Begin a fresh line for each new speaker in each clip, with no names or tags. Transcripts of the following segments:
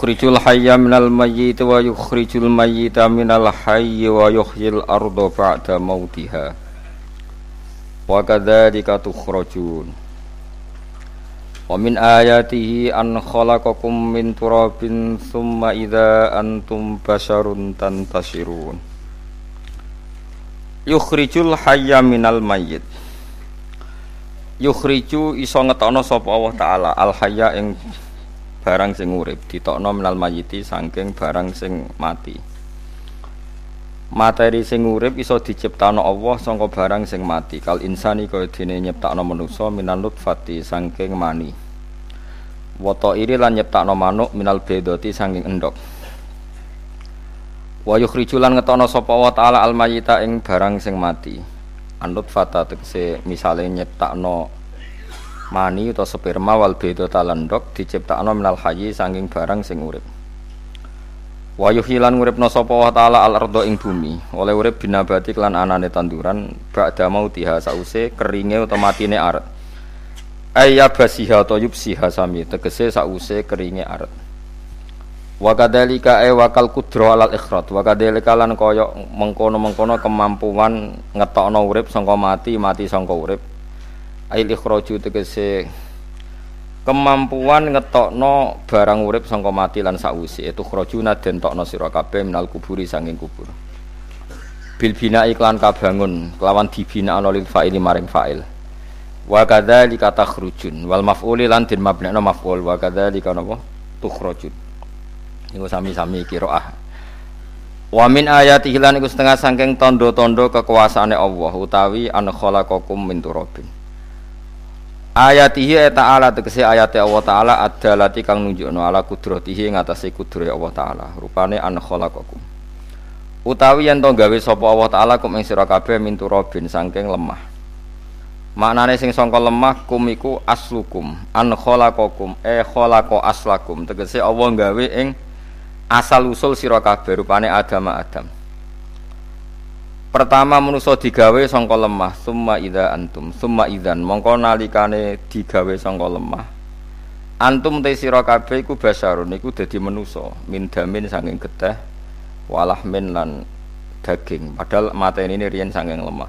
Yukhrijul hayya minal mayyit wa yukhrijul mayyita minal hayyi wa yuhyil arda ba'da mautiha Wa kadzalika tukhrajun Wa min ayatihi an khalaqakum min turabin thumma idza antum basharun tantashirun Yukhrijul hayya minal mayyit yukhriju iso ngetokno sapa Allah taala al hayya ing barang sing urip. Ditokno minal mayiti saking barang sing mati. Materi sing urip iso diciptakno Allah sangka barang sing mati. Kal insani kaya dene nyiptakno manusa minan nutfati saking mani. Woto iri lan nyiptakno manuk minal bedoti saking endok wa yukhriju lan ngetokno sapa Allah taala al mayita ing barang sing mati. Anut fata tegese misale nyiptakno mani atau sperma wal beda talendok diciptakno minal hayyi saking barang sing urip wa yuhilan uripna sapa wa taala al ardo ing bumi oleh urip binabati lan anane tanduran ba'da mautiha sause keringe utawa matine aret ayya basiha to yubsiha sami tegese sause keringe aret Wa kadzalika e wakal kudra alal ikhrat. Wa kadzalika lan mengkono-mengkono kemampuan ngetokno urip sangka mati, mati sangka urip. Ail ikhraju tegese kemampuan ngetokno barang urip sangka mati lan sakwise itu khrajuna den tokno sira kabeh minal kuburi sanging kubur. Bil bina iklan kabangun kelawan dibina lil fa'ili maring fa'il. Wa kadzalika takhrujun wal maf'uli lan den mabna'na maf'ul wa kadzalika napa tukhrajun. Niku sami-sami kiroah. Wa min ayati lan iku setengah sangking tondo-tondo kekuasaane Allah utawi an khalaqakum min turabin. Ayatihi ta'ala tegese ayat Allah taala adalati kang nunjukno ala kudratihi ngatasi kudrat Allah taala. Rupane an khalaqakum. Utawi yen to gawe sapa Allah taala kum ing sira kabeh min turabin saking lemah. Maknane sing sangka lemah kum iku aslukum an khalaqakum e khalaqa aslakum tegese Allah gawe ing asal usul sira kabeh rupane Adam Adam. Pertama manusa digawe sangka lemah, summa idza antum, summa idzan mongko nalikane digawe sangka lemah. Antum te sira kabeh iku basarun iku dadi manusa, min damin saking getih, walahmin lan daging. Padahal mateni ini riyen saking lemah.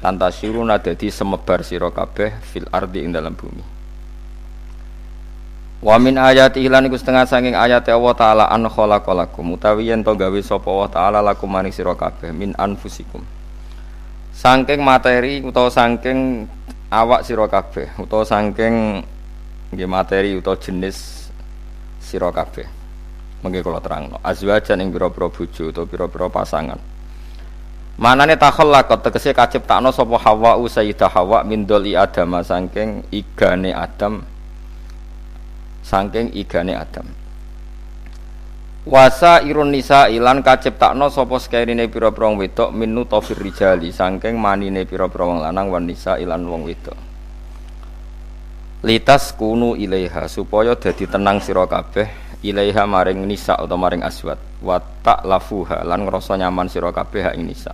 Tantasiruna dadi semebar sira kabeh fil ardi ing dalam bumi. Wa min ayati lan iku setengah saking ayat Allah taala an khalaqalakum utawi yen to gawe sapa Allah taala lakum maring sira min anfusikum. Saking materi utawa saking awak sira kabeh utawa saking nggih materi utawa jenis sira kabeh. Mengke kula terangno. Azwajan ing pira-pira bojo utawa pira-pira pasangan. Manane takhallaqat tegese kaciptakno sapa Hawa Sayyidah Hawa min doli Adam saking igane Adam saking igane Adam. Wasa irun ilan kaciptakno sapa sekerine pira-pira wong wedok minu tofir rijali saking manine pira-pira lanang wan nisa ilan wong wedok. Litas kunu ilaiha supaya dadi tenang sira kabeh ilaiha maring nisa utawa maring aswat wa lafuha lan ngrasa nyaman sira kabeh ing nisa.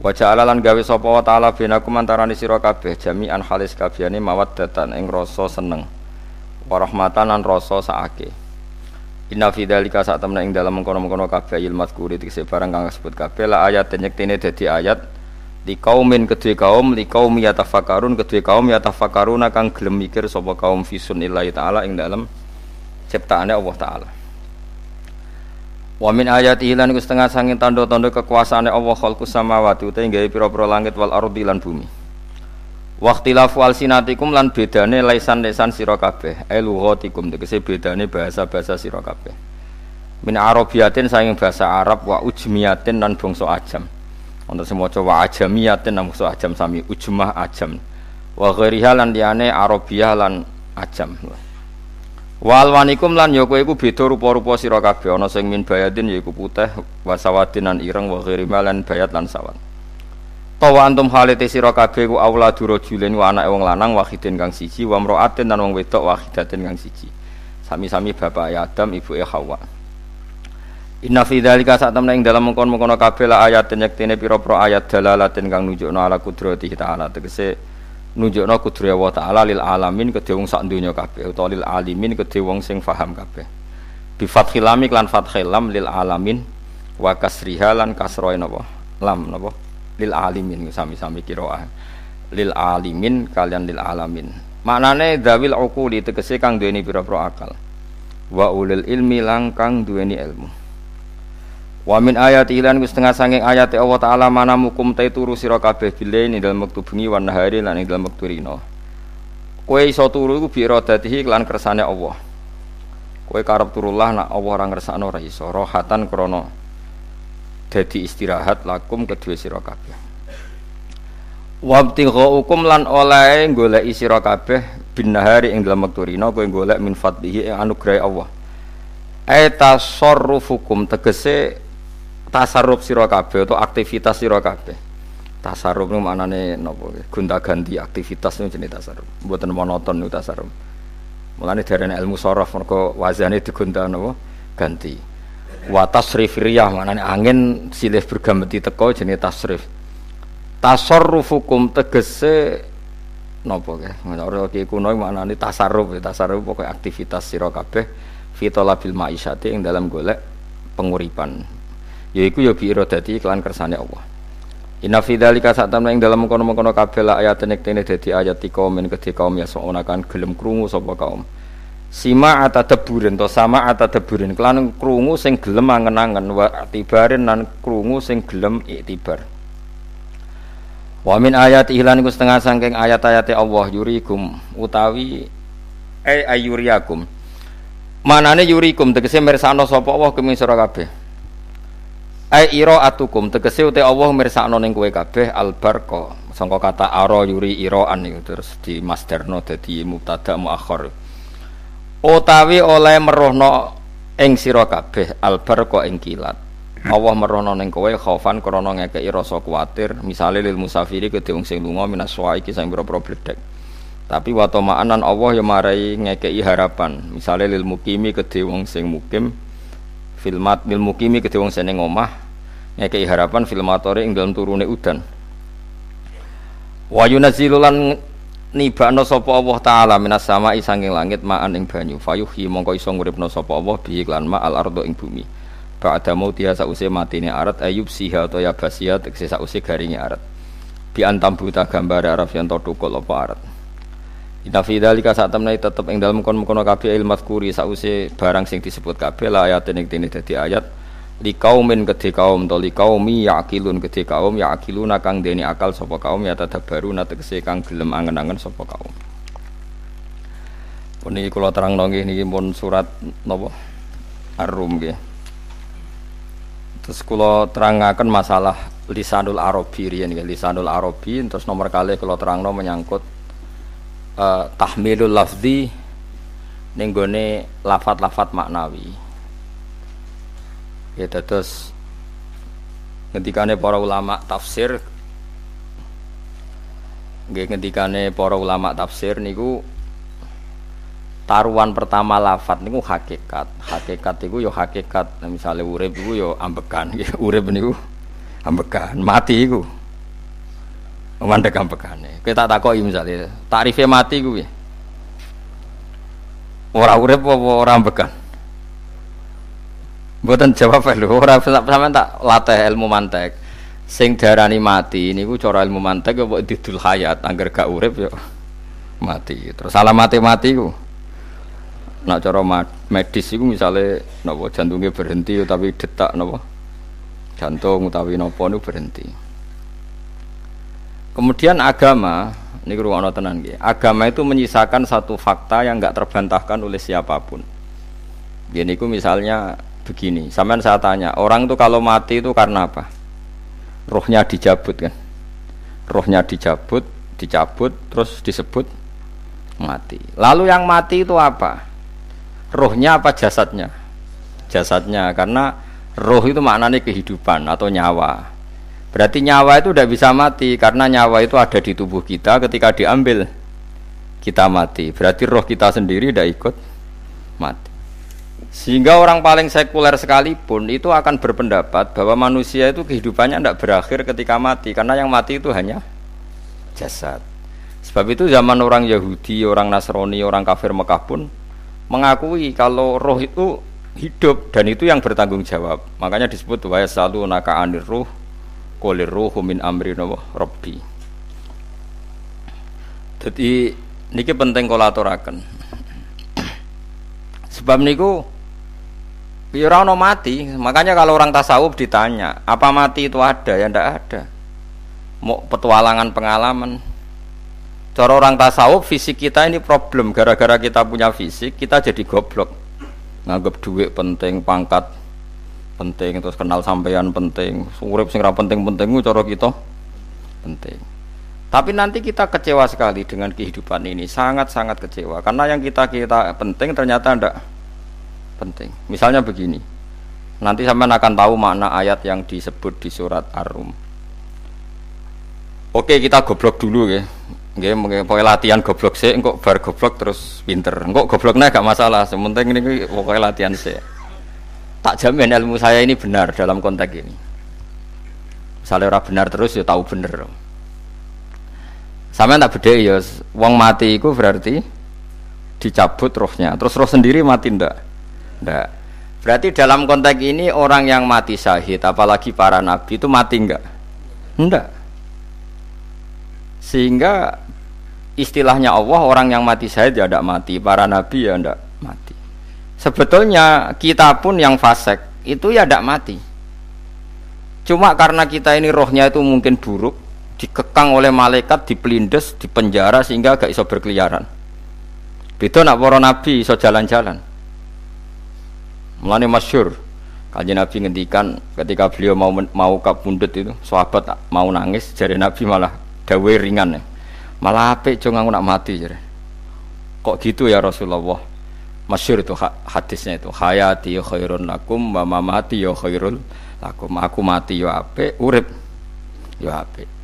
Wa ja'ala lan gawe sapa wa ta'ala binakum antarané sira kabeh jami'an halis kabehane mawaddatan ing rasa seneng warahmatan lan rasa saake. Inna fi dzalika sak temne ing dalam mengkono-mengkono kabeh il mazkuri tegese barang kang disebut kabeh. La ayat nyektine dadi ayat li kaumin kedue kaum li kaum yatafakkarun. Kedue kaum yatafakkaruna kang gelem mikir sapa kaum fi sunnillahi taala ing dalam ciptaane Allah taala. Wa min ayatihi lan setengah sanging tanda-tanda kekuasaane Allah khalqus samawati utahe gawe pira-pira langit wal ardi lan bumi Waktilafu alsinatikum lan bedane laisan lesan sira kabeh. E lughatikum tegese bedane bahasa-bahasa sira kabeh. Min arabiyatin saking bahasa Arab wa ujmiyatin lan bangsa ajam. Wonten sing maca wa ajamiyatin lan bangsa ajam sami ujmah ajam. Wa ghairiha lan liyane arabiyah lan ajam. Walwanikum lan ya kowe iku beda rupa-rupa sira kabeh ana sing min bayadin yaiku putih wasawadin lan ireng wa ghairima lan bayat lan sawat. Tawa antum halite sira kabeh ku auladu rajulin wa anake wong lanang wahidin kang siji wa mraatin lan wong wedok wahidatin kang siji. Sami-sami bapak Adam, ibu Hawa. Inna fi dzalika sak temne ing dalam mengkon-mengkon kabeh la ayat yektene pira-pira ayat dalalatin kang nunjukno ala kudrati ta'ala tegese nunjukno kudri Allah taala lil alamin kedhe wong sak donya kabeh utawa lil alimin kedhe wong sing paham kabeh bi fathil lam lan fathil lam lil alamin wa kasriha lan kasroe napa lam napa lil alimin sami-sami qiraah lil alimin kalian lil alamin maknane dawil uquli tegese kang duweni pira-pira akal wa ulil ilmi lang kang duweni ilmu Wa min ayat ilan wis setengah sanging ayat Allah taala mana mukum ta turu sira kabeh bilain ing dalem wektu bengi wan nahari lan ing dalem wektu rino. Kowe iso turu iku bi iradatihi lan kersane Allah. Kowe karep turullah nak Allah ora ngersakno ora iso. Rohatan krana dadi istirahat lakum kedue sira kabeh. Wa hukum lan oleh golek sira kabeh bin nahari ing dalem wektu rino kowe golek min fadlihi ing anugerah Allah. Aita sorrufukum tegese tasarruf sira kabeh atau aktivitas sira kabeh. Tasarruf niku maknane napa gonta-ganti aktivitas niku jenenge tasarruf. Mboten monoton niku tasarruf. Mulane darane ilmu sorof mergo wazane digonta napa ganti. Wa tasrif riyah maknane angin silih bergameti teko jenenge tasrif. Tasarrufukum tegese napa ke? Ora ki kuno maknane tasarruf, tasarruf pokoke aktivitas sira kabeh fitolabil ma'isyati ing dalam golek penguripan yaiku ya bi iradati kelan kersane Allah Inna fi dzalika satamna ing dalam kono-kono kabeh la ayat nek dadi ayat kaum men kedhe kaum ya soona kan gelem krungu sapa kaum Sima atadaburin to sama atadaburin kelan krungu sing gelem angen-angen wa tibarin nan krungu sing gelem iktibar Wa min ayat ihlan iku setengah sangking ayat-ayate Allah yurikum utawi ay ayuriakum Manane yurikum tegese mirsano sapa Allah kemisra kabeh. Ai ira atukum tegese uti Allah mirsakno ning kowe kabeh albarqa sangka kata ara yuri iraan niku terus di masderno dadi mubtada muakhir. Utawi oleh merohno ing sira kabeh albarqa ing kilat. Allah merohno ning kowe khaufan krana ngekeki rasa kuwatir misale lil musafiri kedhe wong sing lunga minas iki sing pira-pira bledek. Tapi wato ma'anan Allah ya marai ngekeki harapan misale lil mukimi kedhe wong sing mukim filmat mil mukimi kedhe wong seneng omah ngekei harapan filmatore ing dalam turune udan wa yunazzilu lan nibakno sapa Allah taala minas sama'i sanging langit ma'an ing banyu. Fayuhi mongko iso nguripno sapa Allah bi iklan ma al ardo ing bumi. Ba'da mautiha sause matine arat ayub siha atau ya basia tegese sause garinge arat. Bi antam buta gambar araf yang tukul apa arat. Inna fi dzalika sak temne tetep ing dalem kon-kono kabeh ilmu kuri sause barang sing disebut kabeh la ayat ning dene dadi ayat li kaumin kedhe kaum to li kaumi yaqilun kedhe kaum yaqiluna kang dene akal sapa kaum ya tadabbaru tegese kang gelem angen-angen sapa kaum. Puni kula terangno nggih niki pun surat napa Ar-Rum nggih. Terus kula terangaken masalah lisanul arabi riyen nggih lisanul arabi terus nomor kali kula terangno menyangkut uh, tahmilul lafzi ning gone lafat-lafat maknawi. Ya terus ngendikane para ulama tafsir nggih ngendikane para ulama tafsir niku taruhan pertama lafat niku hakikat. Hakikat iku ya hakikat. Nah, misalnya urip iku ya ambekan, urip niku ambekan, mati iku Mandek ampekane. Kita tak takoki misale, takrife mati kuwi. Ora urip apa ora ambekan? Mboten jawab lho, ora sampean tak latih ilmu mantek. Sing darani mati niku cara ilmu mantek apa didul hayat, angger gak urip ya mati. Terus salah mati-mati ku. Nak cara medis iku misale napa jantungnya berhenti tapi detak napa jantung utawi napa niku berhenti. Kemudian agama, ini ruang tenan Agama itu menyisakan satu fakta yang nggak terbantahkan oleh siapa pun. Gini ku misalnya begini, sampean saya tanya, orang itu kalau mati itu karena apa? Rohnya dicabut kan? Rohnya dicabut, dicabut, terus disebut mati. Lalu yang mati itu apa? Rohnya apa jasadnya? Jasadnya, karena roh itu maknanya kehidupan atau nyawa. Berarti nyawa itu tidak bisa mati karena nyawa itu ada di tubuh kita ketika diambil kita mati. Berarti roh kita sendiri tidak ikut mati. Sehingga orang paling sekuler sekalipun itu akan berpendapat bahwa manusia itu kehidupannya tidak berakhir ketika mati karena yang mati itu hanya jasad. Sebab itu zaman orang Yahudi, orang Nasrani, orang kafir Mekah pun mengakui kalau roh itu hidup dan itu yang bertanggung jawab. Makanya disebut wa selalu naka anir ruh kolir ruh min amri robbi. Jadi niki penting kolaturaken. Sebab niku ya ora mati. Makanya kalau orang tasawuf ditanya, apa mati itu ada? Ya ndak ada. Mau petualangan pengalaman. Cara orang tasawuf fisik kita ini problem gara-gara kita punya fisik kita jadi goblok. Nganggap duit penting, pangkat penting, terus kenal sampean penting, urip sing penting-penting cara kita penting. Tapi nanti kita kecewa sekali dengan kehidupan ini, sangat-sangat kecewa. Karena yang kita kita penting ternyata tidak penting. Misalnya begini, nanti sampai akan tahu makna ayat yang disebut di surat Ar-Rum. Oke kita goblok dulu ya, Nggih, pokoknya latihan goblok sih, engkau bar goblok terus pinter. Engkau gobloknya gak masalah, sementing ini pokoknya latihan sih. Tak jamin ilmu saya ini benar dalam konteks ini. Misalnya orang benar terus ya tahu bener. Sama tak beda ya, wong mati itu berarti dicabut rohnya. Terus roh sendiri mati ndak? Ndak. Berarti dalam konteks ini orang yang mati syahid, apalagi para nabi itu mati enggak? Enggak. Sehingga istilahnya Allah orang yang mati syahid ya tidak mati, para nabi ya tidak mati. Sebetulnya kita pun yang fasek itu ya tidak mati. Cuma karena kita ini rohnya itu mungkin buruk, dikekang oleh malaikat, dipelindes, dipenjara sehingga gak iso berkeliaran. Itu nak para nabi iso jalan-jalan. Mulane masyur Kaji Nabi ngendikan ketika beliau mau mau kabundut itu, sahabat mau nangis, jadi Nabi malah dawe ringan ya. Malah apik cung nak mati jadi. Kok gitu ya Rasulullah? Masyur itu hadisnya itu hayati ya khairun lakum wa mamati ya khairul lakum. Aku mati ya apik, urip ya apik.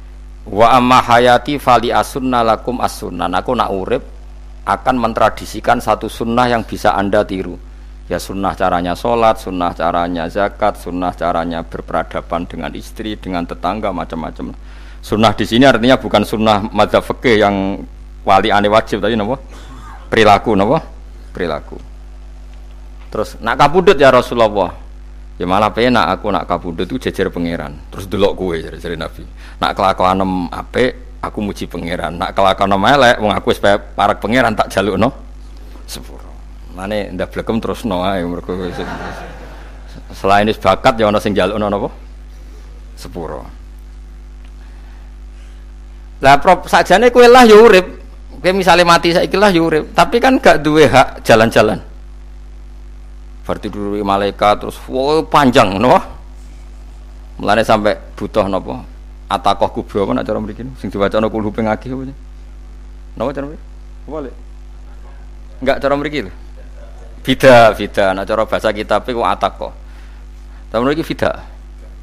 Wa amma hayati fali asunna lakum asunnan. Aku nak urip akan mentradisikan satu sunnah yang bisa anda tiru. Ya sunnah caranya sholat, sunnah caranya zakat, sunnah caranya berperadaban dengan istri, dengan tetangga, macam-macam. Sunnah di sini artinya bukan sunnah madzhab fikih yang wali ane wajib tadi nopo perilaku nopo perilaku. Terus nak kabudut ya Rasulullah, Ya malah penak aku nak kabudut itu jejer pangeran. Terus delok kue jadi, Nabi. Nak kelakuan ape aku muji pangeran. Nak kelakuan elek wong aku supaya parak pangeran tak jaluk no. Sepuro. Mane ndak blekem terus no ae mergo selain is bakat ya ana sing jaluk no napa? Sepuro. Lah prop sajane kowe lah ya urip. Kowe misale mati saiki lah ya urip, tapi kan gak duwe hak jalan-jalan berarti malaikat terus wow, panjang no mulane sampai butuh nopo? Atakoh kubro apa nak cara mriki? Sing diwaca ana kulhu ping akeh apa napa cara mriki? Boleh enggak cara mriki lho. Bida bida nak cara bahasa kitab iku atakoh tapi mriki bida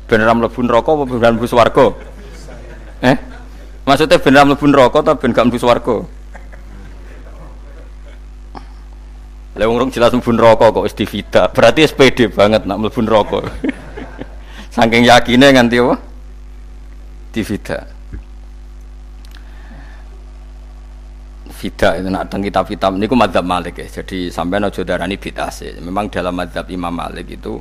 ben ra mlebu neraka apa ben mlebu swarga? Eh? Maksudnya ben ra mlebu neraka ta ben gak mlebu Lah wong jelas mlebu neraka kok wis divida. Berarti SPD banget nak mlebu neraka. Saking yakine nganti apa? Divida. Fida itu nak teng kitab-kitab niku madzhab Malik ya. Jadi sampai aja darani bid'ah sih. Memang dalam madzhab Imam Malik itu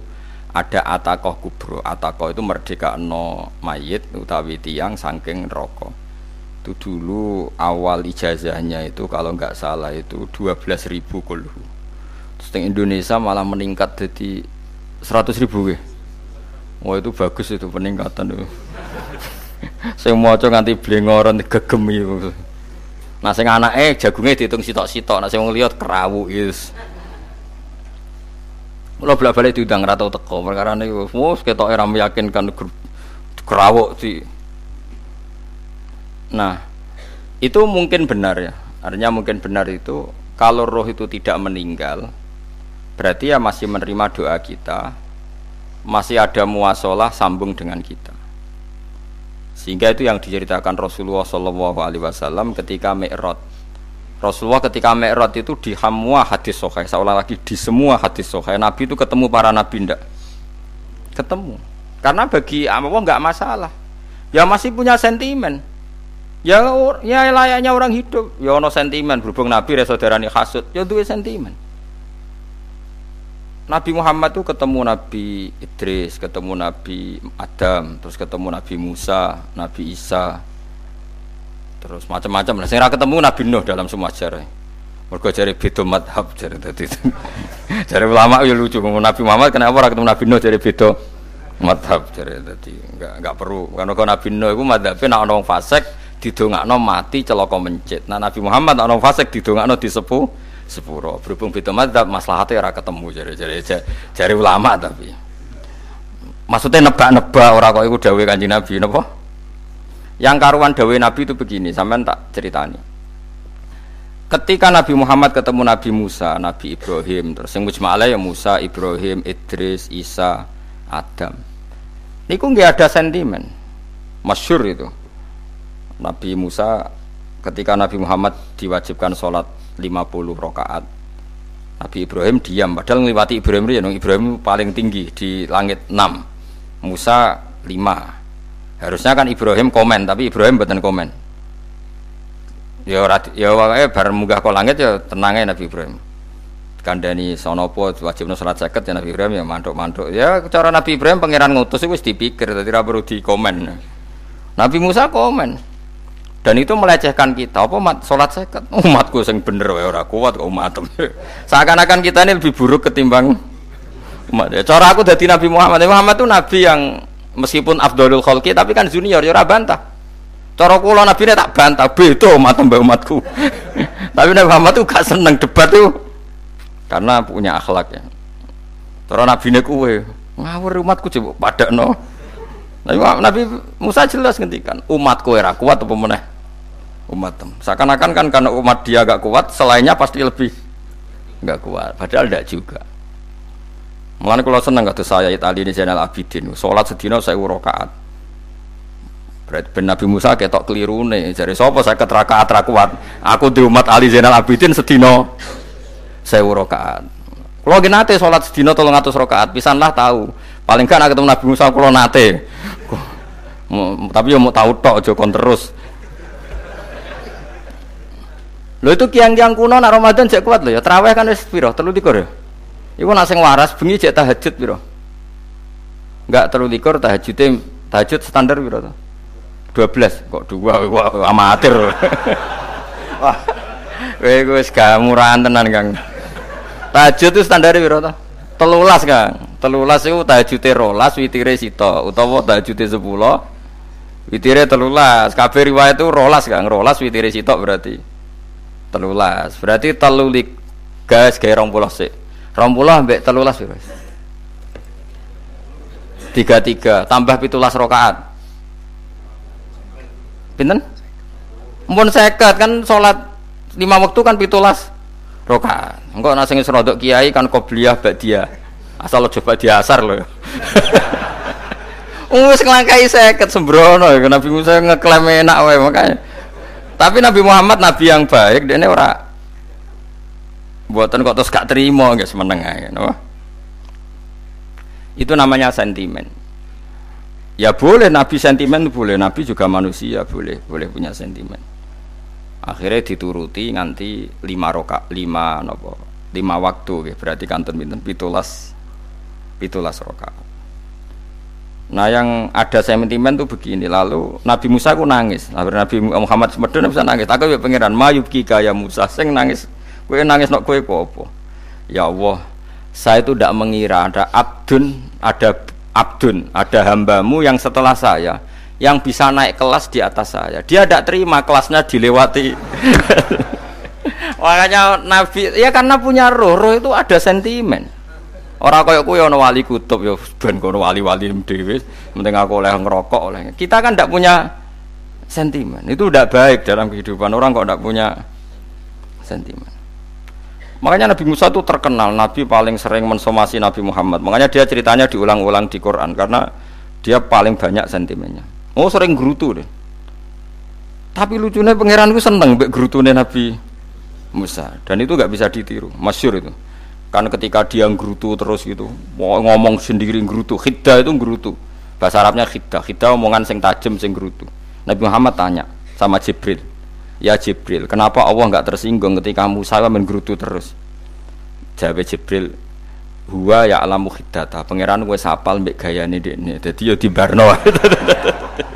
ada atakoh kubro. Atakoh itu merdeka no mayit utawi tiang saking neraka. Itu dulu awal ijazahnya itu kalau nggak salah itu 12.000 kulhu Seteng Indonesia malah meningkat jadi 100 ribu ya. Wah itu bagus itu peningkatan itu. Saya mau coba nganti blengoran gegem itu. Nah sing eh jagungnya dihitung sitok-sitok, nah sing lihat kerawu is. Lo bolak balik diundang rata teko perkara ini, wow kita era meyakinkan kerawuk sih. Nah itu mungkin benar ya, artinya mungkin benar itu kalau roh itu tidak meninggal, berarti ya masih menerima doa kita. Masih ada muasalah sambung dengan kita. Sehingga itu yang diceritakan Rasulullah Shallallahu Alaihi Wasallam ketika Mi'raj. Rasulullah ketika Mi'raj itu di semua hadis sohai seolah lagi di semua hadis sohai Nabi itu ketemu para Nabi ndak? Ketemu. Karena bagi Allah nggak masalah. Ya masih punya sentimen. Ya ya layaknya orang hidup. Ya ono sentimen. Berhubung Nabi saudarane hasud, ya duwe sentimen. Nabi Muhammad tuh ketemu Nabi Idris, ketemu Nabi Adam, terus ketemu Nabi Musa, Nabi Isa, terus macam-macam. Nah, saya ketemu Nabi Nuh dalam semua sejarah. Mereka cari beda madhab cari tadi. cari ulama ya lucu. Nabi Muhammad kenapa orang ketemu Nabi Nuh cari beda madhab cari tadi. Enggak enggak perlu. Karena kalau Nabi Nuh itu madhabnya nak orang fasek didongakno mati celaka mencit. Nah Nabi Muhammad nak orang fasek didongakno disepuh sepuro. Berhubung beda madzhab maslahatnya ora ketemu jare jare jare ulama tapi. Maksudnya nebak-nebak orang kok iku dawuh Kanjeng Nabi napa? Yang karuan dawuh Nabi itu begini sampean tak ceritani. Ketika Nabi Muhammad ketemu Nabi Musa Nabi Ibrahim terus yang mujma'ala ya Musa Ibrahim Idris Isa Adam. Niku nggak ada sentimen. Masyur itu. Nabi Musa ketika Nabi Muhammad diwajibkan sholat 50 rakaat. Nabi Ibrahim diam padahal ngliwati Ibrahim ya Ibrahim paling tinggi di langit 6. Musa 5. Harusnya kan Ibrahim komen tapi Ibrahim bukan komen. Ya ora ya wae bar munggah ke langit ya tenangnya Nabi Ibrahim. Kandani sonopo wajibnya salat seket ya Nabi Ibrahim ya mantuk-mantuk. Ya cara Nabi Ibrahim pangeran ngutus itu wis dipikir dadi ora perlu dikomen. Nabi Musa komen dan itu melecehkan kita. Apa mat? Sholat seket? Umatku sing bener wae ora kuat kok umat seakan-akan kita ini lebih buruk ketimbang umat ya cara aku dari Nabi Muhammad. Muhammad itu nabi yang meskipun afdolul khalqi tapi kan junior ya ora bantah. Cara kula nabi ini tak bantah. Beda umat mbak umatku. Tapi Nabi Muhammad itu gak seneng debat tuh karena punya akhlak ya. Cara nabi ini kue ngawur umatku coba pada no Nabi Musa jelas ngendikan umatku era kuat apa meneh umat seakan-akan kan karena umat dia agak kuat selainnya pasti lebih nggak kuat. Padahal tidak juga. Mulane kalau seneng kata saya Itali ini Zainal Abidin. Sholat sedina saya urokaat berarti ben Nabi Musa ketok keliru nih jadi sopo saya keterakaat kuat? Aku di umat Ali Zainal Abidin sedino saya urokaat kalau nate sholat sedino tolong atus rokaat pisanlah tahu paling kan ketemu Nabi Musa kalau nate. Tapi ya mau tahu tok aja kon terus lo itu kiang-kiang kuno nak Ramadan cek kuat lo ya. Terawih kan wis piro? Telu likur ya? Iku nak sing waras bengi cek tahajud piro? Enggak telu likur tahajudnya tahajud standar piro tuh 12 kok dua? Wah amatir. Wah kowe wis gak murahan tenan Kang. Tahajud itu standar piro tuh telulas Kang. Telulas itu tahajudnya rolas witire sito. Utawa tahajudnya sepuluh Witire telulas, kabeh riwayat itu rolas kan, rolas witire sitok berarti. Telulas. Berarti telulik guys puluh sik. Rong puluh ambek telulas guys. Tiga tiga tambah pitulas rokaat. Pinten? Mpun seket kan sholat lima waktu kan pitulas rokaat. Engkau nasi serodok kiai kan kobliyah dia Asal lo coba diasar loh. Wis nglangkai seket sembrono Nabi Musa ngeklaim enak wae makanya. Tapi Nabi Muhammad nabi yang baik dene ora buatan kok terus gak terima guys meneng no? Itu namanya sentimen. Ya boleh Nabi sentimen boleh, Nabi juga manusia boleh, boleh punya sentimen. Akhirnya dituruti nganti lima roka, lima nopo, lima waktu, berarti kantor minten pitulas, pitulas roka. Nah yang ada sentimen tuh begini. Lalu Nabi Musa aku nangis. Nabi Muhammad semedun bisa nangis. Aku ya pangeran mayubki kaya Musa. Sing nangis. Kue nangis nok kue apa? Ya Allah, saya itu tidak mengira ada abdun, ada abdun, ada hambamu yang setelah saya yang bisa naik kelas di atas saya. Dia tidak terima kelasnya dilewati. Makanya Nabi, ya karena punya roh, roh itu ada sentimen. Orang kaya kuwi ana wali kutub ya ben kono wali-wali dhewe, penting aku oleh ngerokok oleh. Kita kan tidak punya sentimen. Itu tidak baik dalam kehidupan orang kok tidak punya sentimen. Makanya Nabi Musa itu terkenal Nabi paling sering mensomasi Nabi Muhammad. Makanya dia ceritanya diulang-ulang di Quran karena dia paling banyak sentimennya. Oh sering gerutu deh. Tapi lucunya pangeran itu seneng gerutune Nabi Musa dan itu nggak bisa ditiru. Masyur itu. Kan ketika dia ngrutu terus gitu, ngomong sendiri ngrutu, khiddah itu ngrutu. Bahasa Arabnya khiddah, khiddah omongan sing tajem sing ngrutu. Nabi Muhammad tanya, sama Jibril. Ya Jibril, kenapa Allah nggak tersinggung ketika Musa menggerutu terus? Jawab Jibril, huwa ya alamu hidata. Pangeran gue sapal mbek gayane dekne. Dadi ya dibarno.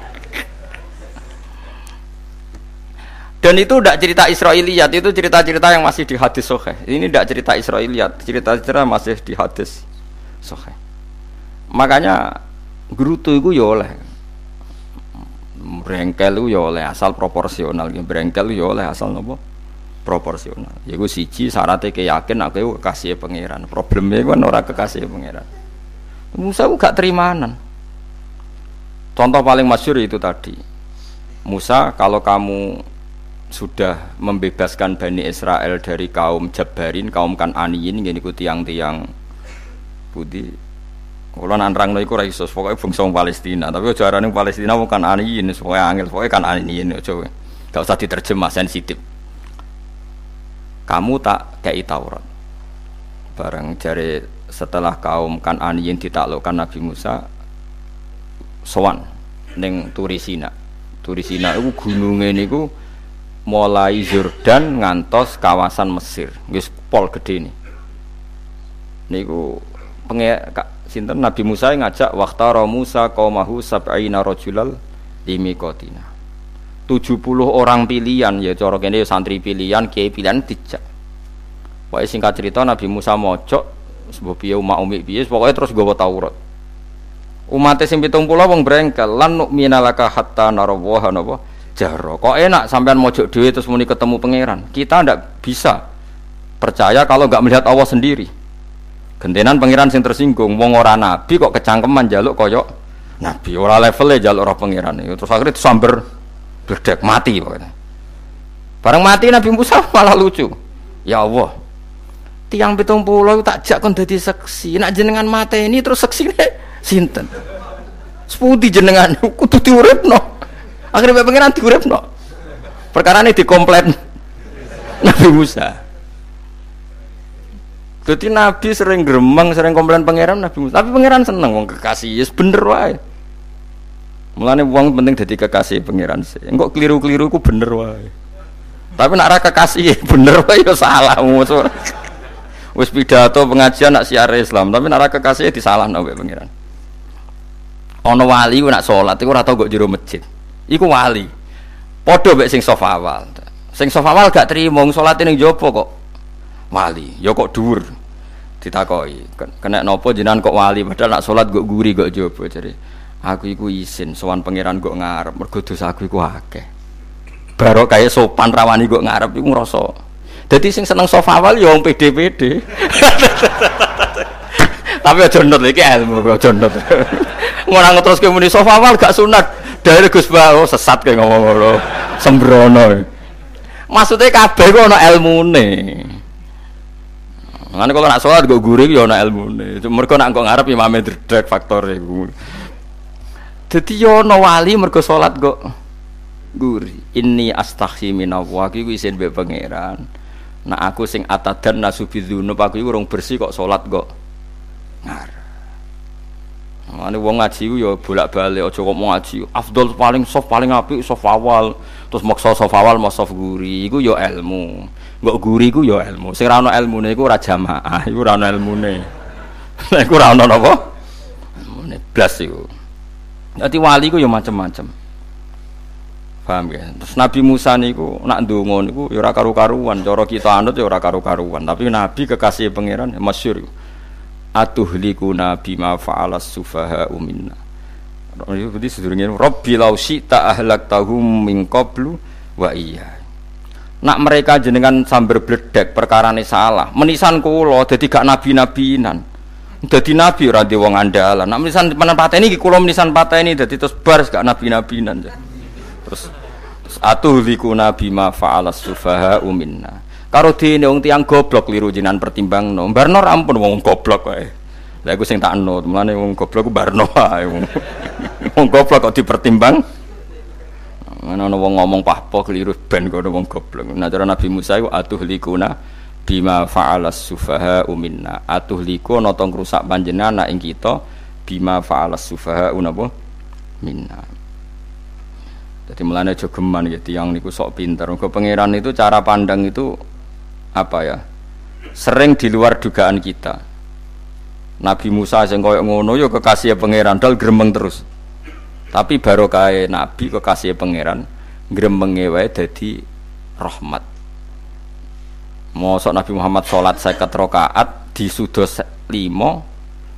Dan itu tidak cerita Israiliyat, itu cerita-cerita yang masih di hadis sohe. Ini tidak cerita Israiliyat, cerita-cerita masih di hadis sohe. Makanya gerutu itu ya oleh brengkel itu ya oleh asal proporsional, brengkel itu ya oleh asal nopo proporsional. Ya gue siji syaratnya keyakin aku kekasih pangeran. Problemnya kan orang kekasih pangeran. Musa gue gak terimanan. Contoh paling masyur itu tadi. Musa kalau kamu sudah membebaskan Bani Israel dari kaum Jabarin, kaum Kananiin, gini ku tiang-tiang putih. Kalau nanrang iku ora iso, pokoke bangsa Palestina, tapi aja arane Palestina bukan Aniin, pokoke angel, pokoke kan Aniin aja. Gak usah diterjemah sensitif. Kamu tak kayak Taurat. Bareng jari setelah kaum kan Aniin ditaklukkan Nabi Musa sowan ning Turisina. Turisina itu gunungnya niku mulai Jordan ngantos kawasan Mesir. Wis pol gede ini. Niku penge sinten? Nabi Musa ngajak waktara Musa qaumahu sab'ina rajulal limikotina 70 orang pilihan ya cara kene ya santri pilihan kiai pilihan dijak. Pokoknya singkat cerita Nabi Musa mojok sebab piye umat umi piye pokoknya terus gue Taurat. Umatnya sing 70 wong brengkel lan nu'mina laka hatta narawaha napa jaro. Kok enak sampean mojok dhewe terus muni ketemu pangeran. Kita ndak bisa percaya kalau nggak melihat Allah sendiri. Gentenan pangeran sing tersinggung, wong ora nabi kok kecangkeman jaluk koyok nabi ora levelnya jaluk ora pangeran. Terus akhirnya samber berdek mati pokoknya. Bareng mati Nabi Musa malah lucu. Ya Allah, tiang pitung pulau tak jak kon dadi seksi. Nak jenengan mata ini terus seksi sinten. Seputi jenengan kudu diuripno. Akhirnya bapak pengiran diurep no. Perkara ini dikomplain Nabi Musa. Jadi Nabi sering geremeng, sering komplain pangeran Nabi Musa. Tapi pangeran seneng wong kekasih, yes bener wae. Mulane uang penting jadi kekasih pangeran sih. Enggak keliru-keliru ku bener wae. Tapi nak kekasih bener wae ya salah musuh. Wis pidato pengajian nak siar Islam, tapi nak kekasih disalah nabi pangeran. Ono wali nak sholat, itu ora tau kok jero masjid iku wali. Padha mek sing sofa awal. Sing sofa awal gak trimo salat ning jopo kok wali. Ya kok dhuwur. Ditakoki, kena nopo jenengan kok wali padahal nak salat kok guri kok jopo jare. Aku iku isin sowan pangeran kok ngarep mergo dosa aku iku akeh. Baro kaya sopan rawani kok ngarep iku ngrasa. Dadi sing seneng sofa awal ya wong pede-pede. Tapi aja nut iki ilmu aja nut. Ngono terus muni sofa awal gak sunat. Dari Gus Bawo sesat kayak ngomong ngono. Sembrono. Maksudnya kabeh ku ana ilmune. Ngene kalau nak sholat gue gurih ya ana ilmune. Mergo nak kok ngarep imame dredeg faktor iku. Dadi yo ana wali mergo salat kok gurih. Inni astaghfi minallah iki isin mbek pangeran. Nah aku sing atadan nasubidzunub aku iku urung bersih kok salat kok ngarep. Mane wong ngaji ku ya bolak-balik aja kok mau ngaji. Afdol paling soft paling apik soft awal. Terus maksa soft awal mau soft guri iku ya ilmu. Mbok guri ku ya ilmu. Sing ora ana ilmune iku ora jamaah, iku ora ana ilmune. Nek ora ana napa? Ilmune blas iku. Dadi wali ku ya macam-macam. Paham ya? Terus Nabi Musa niku nak ndonga niku ya ora karu-karuan, cara kita anut ya ora karu-karuan, tapi Nabi kekasih pangeran masyhur atuhlikuna bima fa'alas sufaha minna. Itu berarti sedurungnya Rabbi lau syi'ta ahlaktahum min qablu wa iya. Nak mereka jenengan sambar bledek perkara ini salah. Menisan kulo jadi gak nabi-nabinan jadi nabi ora di wong andalan. Nak menisan panen pateni iki kulo menisan pateni dadi terus bar gak nabi-nabinan terus terus atuhlikuna bima fa'alas sufaha minna karo dene wong tiang goblok liru jinan pertimbang no. Barno ampun wong goblok wae. Lha iku sing tak anut mulane wong goblok ku barno wae. Wong goblok kok dipertimbang? Ana wong ngomong pahpo keliru ben kok wong goblok. Nah cara Nabi Musa iku atuh likuna bima fa'alas sufaha uminna. Atuh liku ana tong rusak panjenengan ing kita bima fa'alas sufaha unapa minna. Jadi mulane aja geman gitu yang niku sok pinter. Ke pangeran itu cara pandang itu apa ya? Sering di luar dugaan kita. Nabi Musa sing koyo ngono ya kekasih pangeran dal gremeng terus. Tapi baru kaya Nabi kekasih pangeran gremenge wae dadi rahmat. Mosok Nabi Muhammad sholat seket rakaat di sudos limo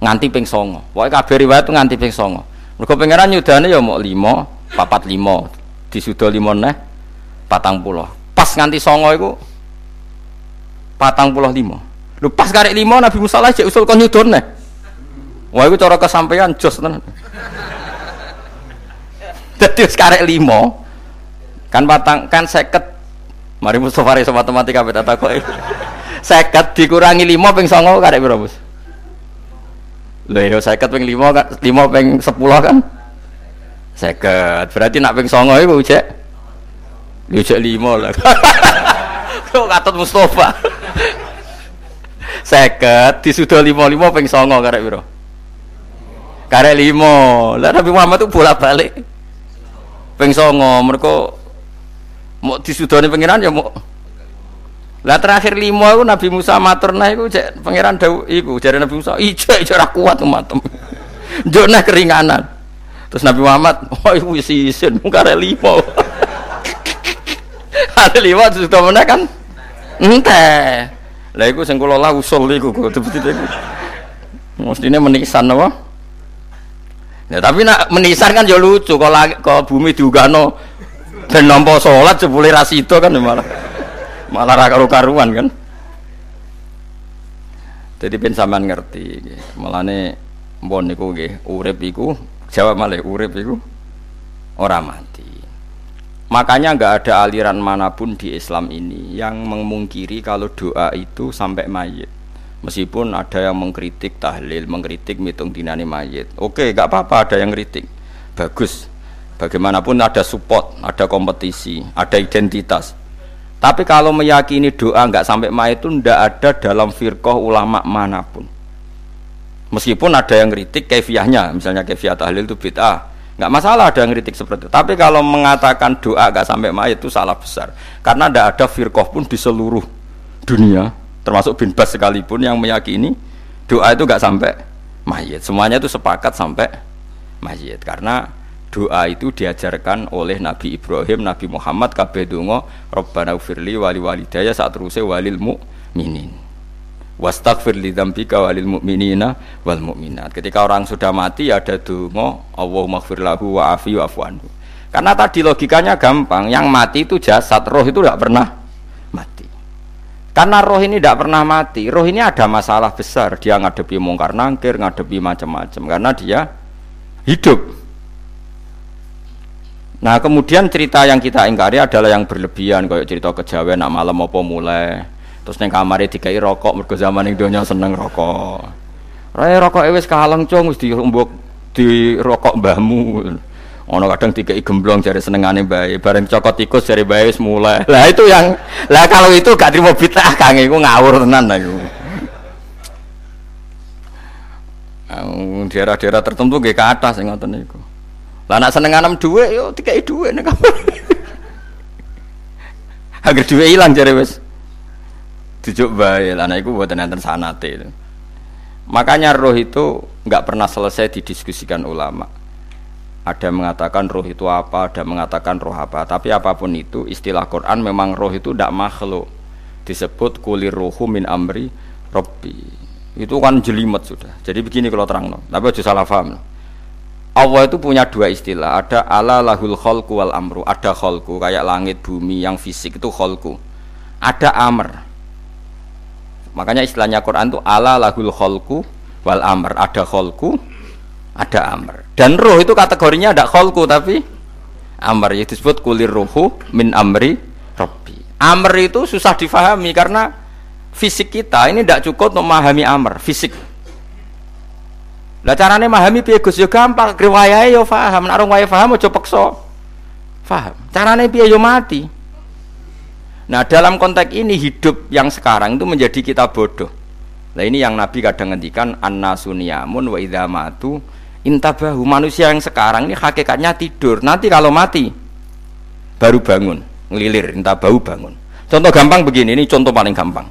nganti ping songo. Pokoknya kabeh riwayat nganti ping songo. Mergo pangeran nyudane ya mau limo, papat limo, di sudo limo neh patang pulau. Pas nganti songo iku patang pulau limo. Lu pas karek limo Nabi Musa lah usul kon nyudon neh. Wah iku cara kesampaian jos tenan. Dadi karek limo kan patang kan seket Mari Mustafa iso matematika beta takoki. 50 dikurangi 5 ping 9 karek piro, Mus? Lho ya 50 ping 5 kan 5 ping 10 kan? 50. Berarti nak ping 9 iku cek. Yo cek 5 lah. Kok katut Mustafa. 50 disudo 55 ping 9 karek piro? Karek 5. Lah Nabi Muhammad tuh bolak-balik. Ping 9 mergo mau disudoni pangeran ya mau lah terakhir lima itu Nabi Musa matur nah itu cek pangeran dau iku jadi Nabi Musa ijo ijo ora kuat matem jona keringanan terus Nabi Muhammad oh iku wis isin mung lima ada lima sudah mana kan ente lah iku sing kula usul iku kudu iku. Mestine menisan apa? Ya tapi nak menisan kan ya lucu kalau kalau bumi diugano dan nampa sholat jebule rasito kan malah. Malah ra karu-karuan kan. Jadi ben sampean ngerti malane mbon niku nggih urip iku jawab malih urip iku ora mati makanya nggak ada aliran mana pun di Islam ini yang memungkiri kalau doa itu sampai mayit. Meskipun ada yang mengkritik tahlil mengkritik mitung dinani mayit. Oke nggak apa-apa ada yang kritik bagus. Bagaimanapun ada support, ada kompetisi, ada identitas. Tapi kalau meyakini doa nggak sampai mayat itu tidak ada dalam firqah ulama mana pun. Meskipun ada yang kritik kefiahnya, misalnya kefiah tahlil itu bid'ah, nggak masalah ada yang kritik seperti itu. Tapi kalau mengatakan doa nggak sampai mayat itu salah besar, karena tidak ada firqah pun di seluruh dunia, termasuk bin Bas sekalipun yang meyakini doa itu nggak sampai mayat. Semuanya itu sepakat sampai mayat, karena doa itu diajarkan oleh Nabi Ibrahim, Nabi Muhammad kabeh donga Rabbana ufirli wali walidaya saat terusé walil mukminin. Wastaghfir li dzambika walil mu'minina wal mu'minat. Ketika orang sudah mati ada donga Allahumma ighfir lahu wa afi wa anhu. Karena tadi logikanya gampang, yang mati itu jasad, roh itu tidak pernah mati. Karena roh ini tidak pernah mati, roh ini ada masalah besar, dia ngadepi mungkar nangkir, ngadepi macam-macam karena dia hidup Nah kemudian cerita yang kita ingkari adalah yang berlebihan kayak cerita kejawen nak malam apa mulai terus neng kamar dikai rokok mergo zaman yang dunia seneng rokok. Raya rokok ewes kaleng cung mesti umbuk di rokok mbahmu. Ono kadang dikai gemblong jari senengane bayi, bareng cokot tikus jari bayi mulai. Lah itu yang lah kalau itu gak terima bid'ah kang iku ngawur tenan lah iku. daerah-daerah tertentu gak ke atas yang ngoten niku. Lah nak seneng anam dhuwit yo dikai dhuwit nek kamar. Agar dhuwit ilang jare wis. Dijuk bae lah nek iku mboten enten sanate. Makanya roh itu nggak pernah selesai didiskusikan ulama. Ada mengatakan roh itu apa, ada mengatakan roh apa. Tapi apa pun itu, istilah Quran memang roh itu tidak makhluk. Disebut kulir rohu min amri robbi. Itu kan jelimet sudah. Jadi begini kalau terang, no. tapi aja salah paham. No. Allah itu punya dua istilah ada ala lahul kholku wal amru ada kholku kayak langit bumi yang fisik itu kholku ada amr makanya istilahnya Quran itu ala lahul kholku wal amr. Ada kholku ada amr. Dan roh itu kategorinya ada kholku tapi amr. Itu disebut kulir ruhu min amri robbi amr itu susah difahami karena fisik kita ini tidak cukup untuk memahami amr fisik. Lah carane memahami piye Gus? Yo gampang, riwayahe yo paham, nek orang wae paham aja peksa. Paham. Carane piye? Yo mati. Nah, dalam konteks ini hidup yang sekarang itu menjadi kita bodoh. Nah, ini yang Nabi kadang ngendikan annasuniyamun wa idza matu intabahu. Manusia yang sekarang ini hakikatnya tidur. Nanti kalau mati baru bangun, ngelilir, entah bau bangun. Contoh gampang begini, ini contoh paling gampang.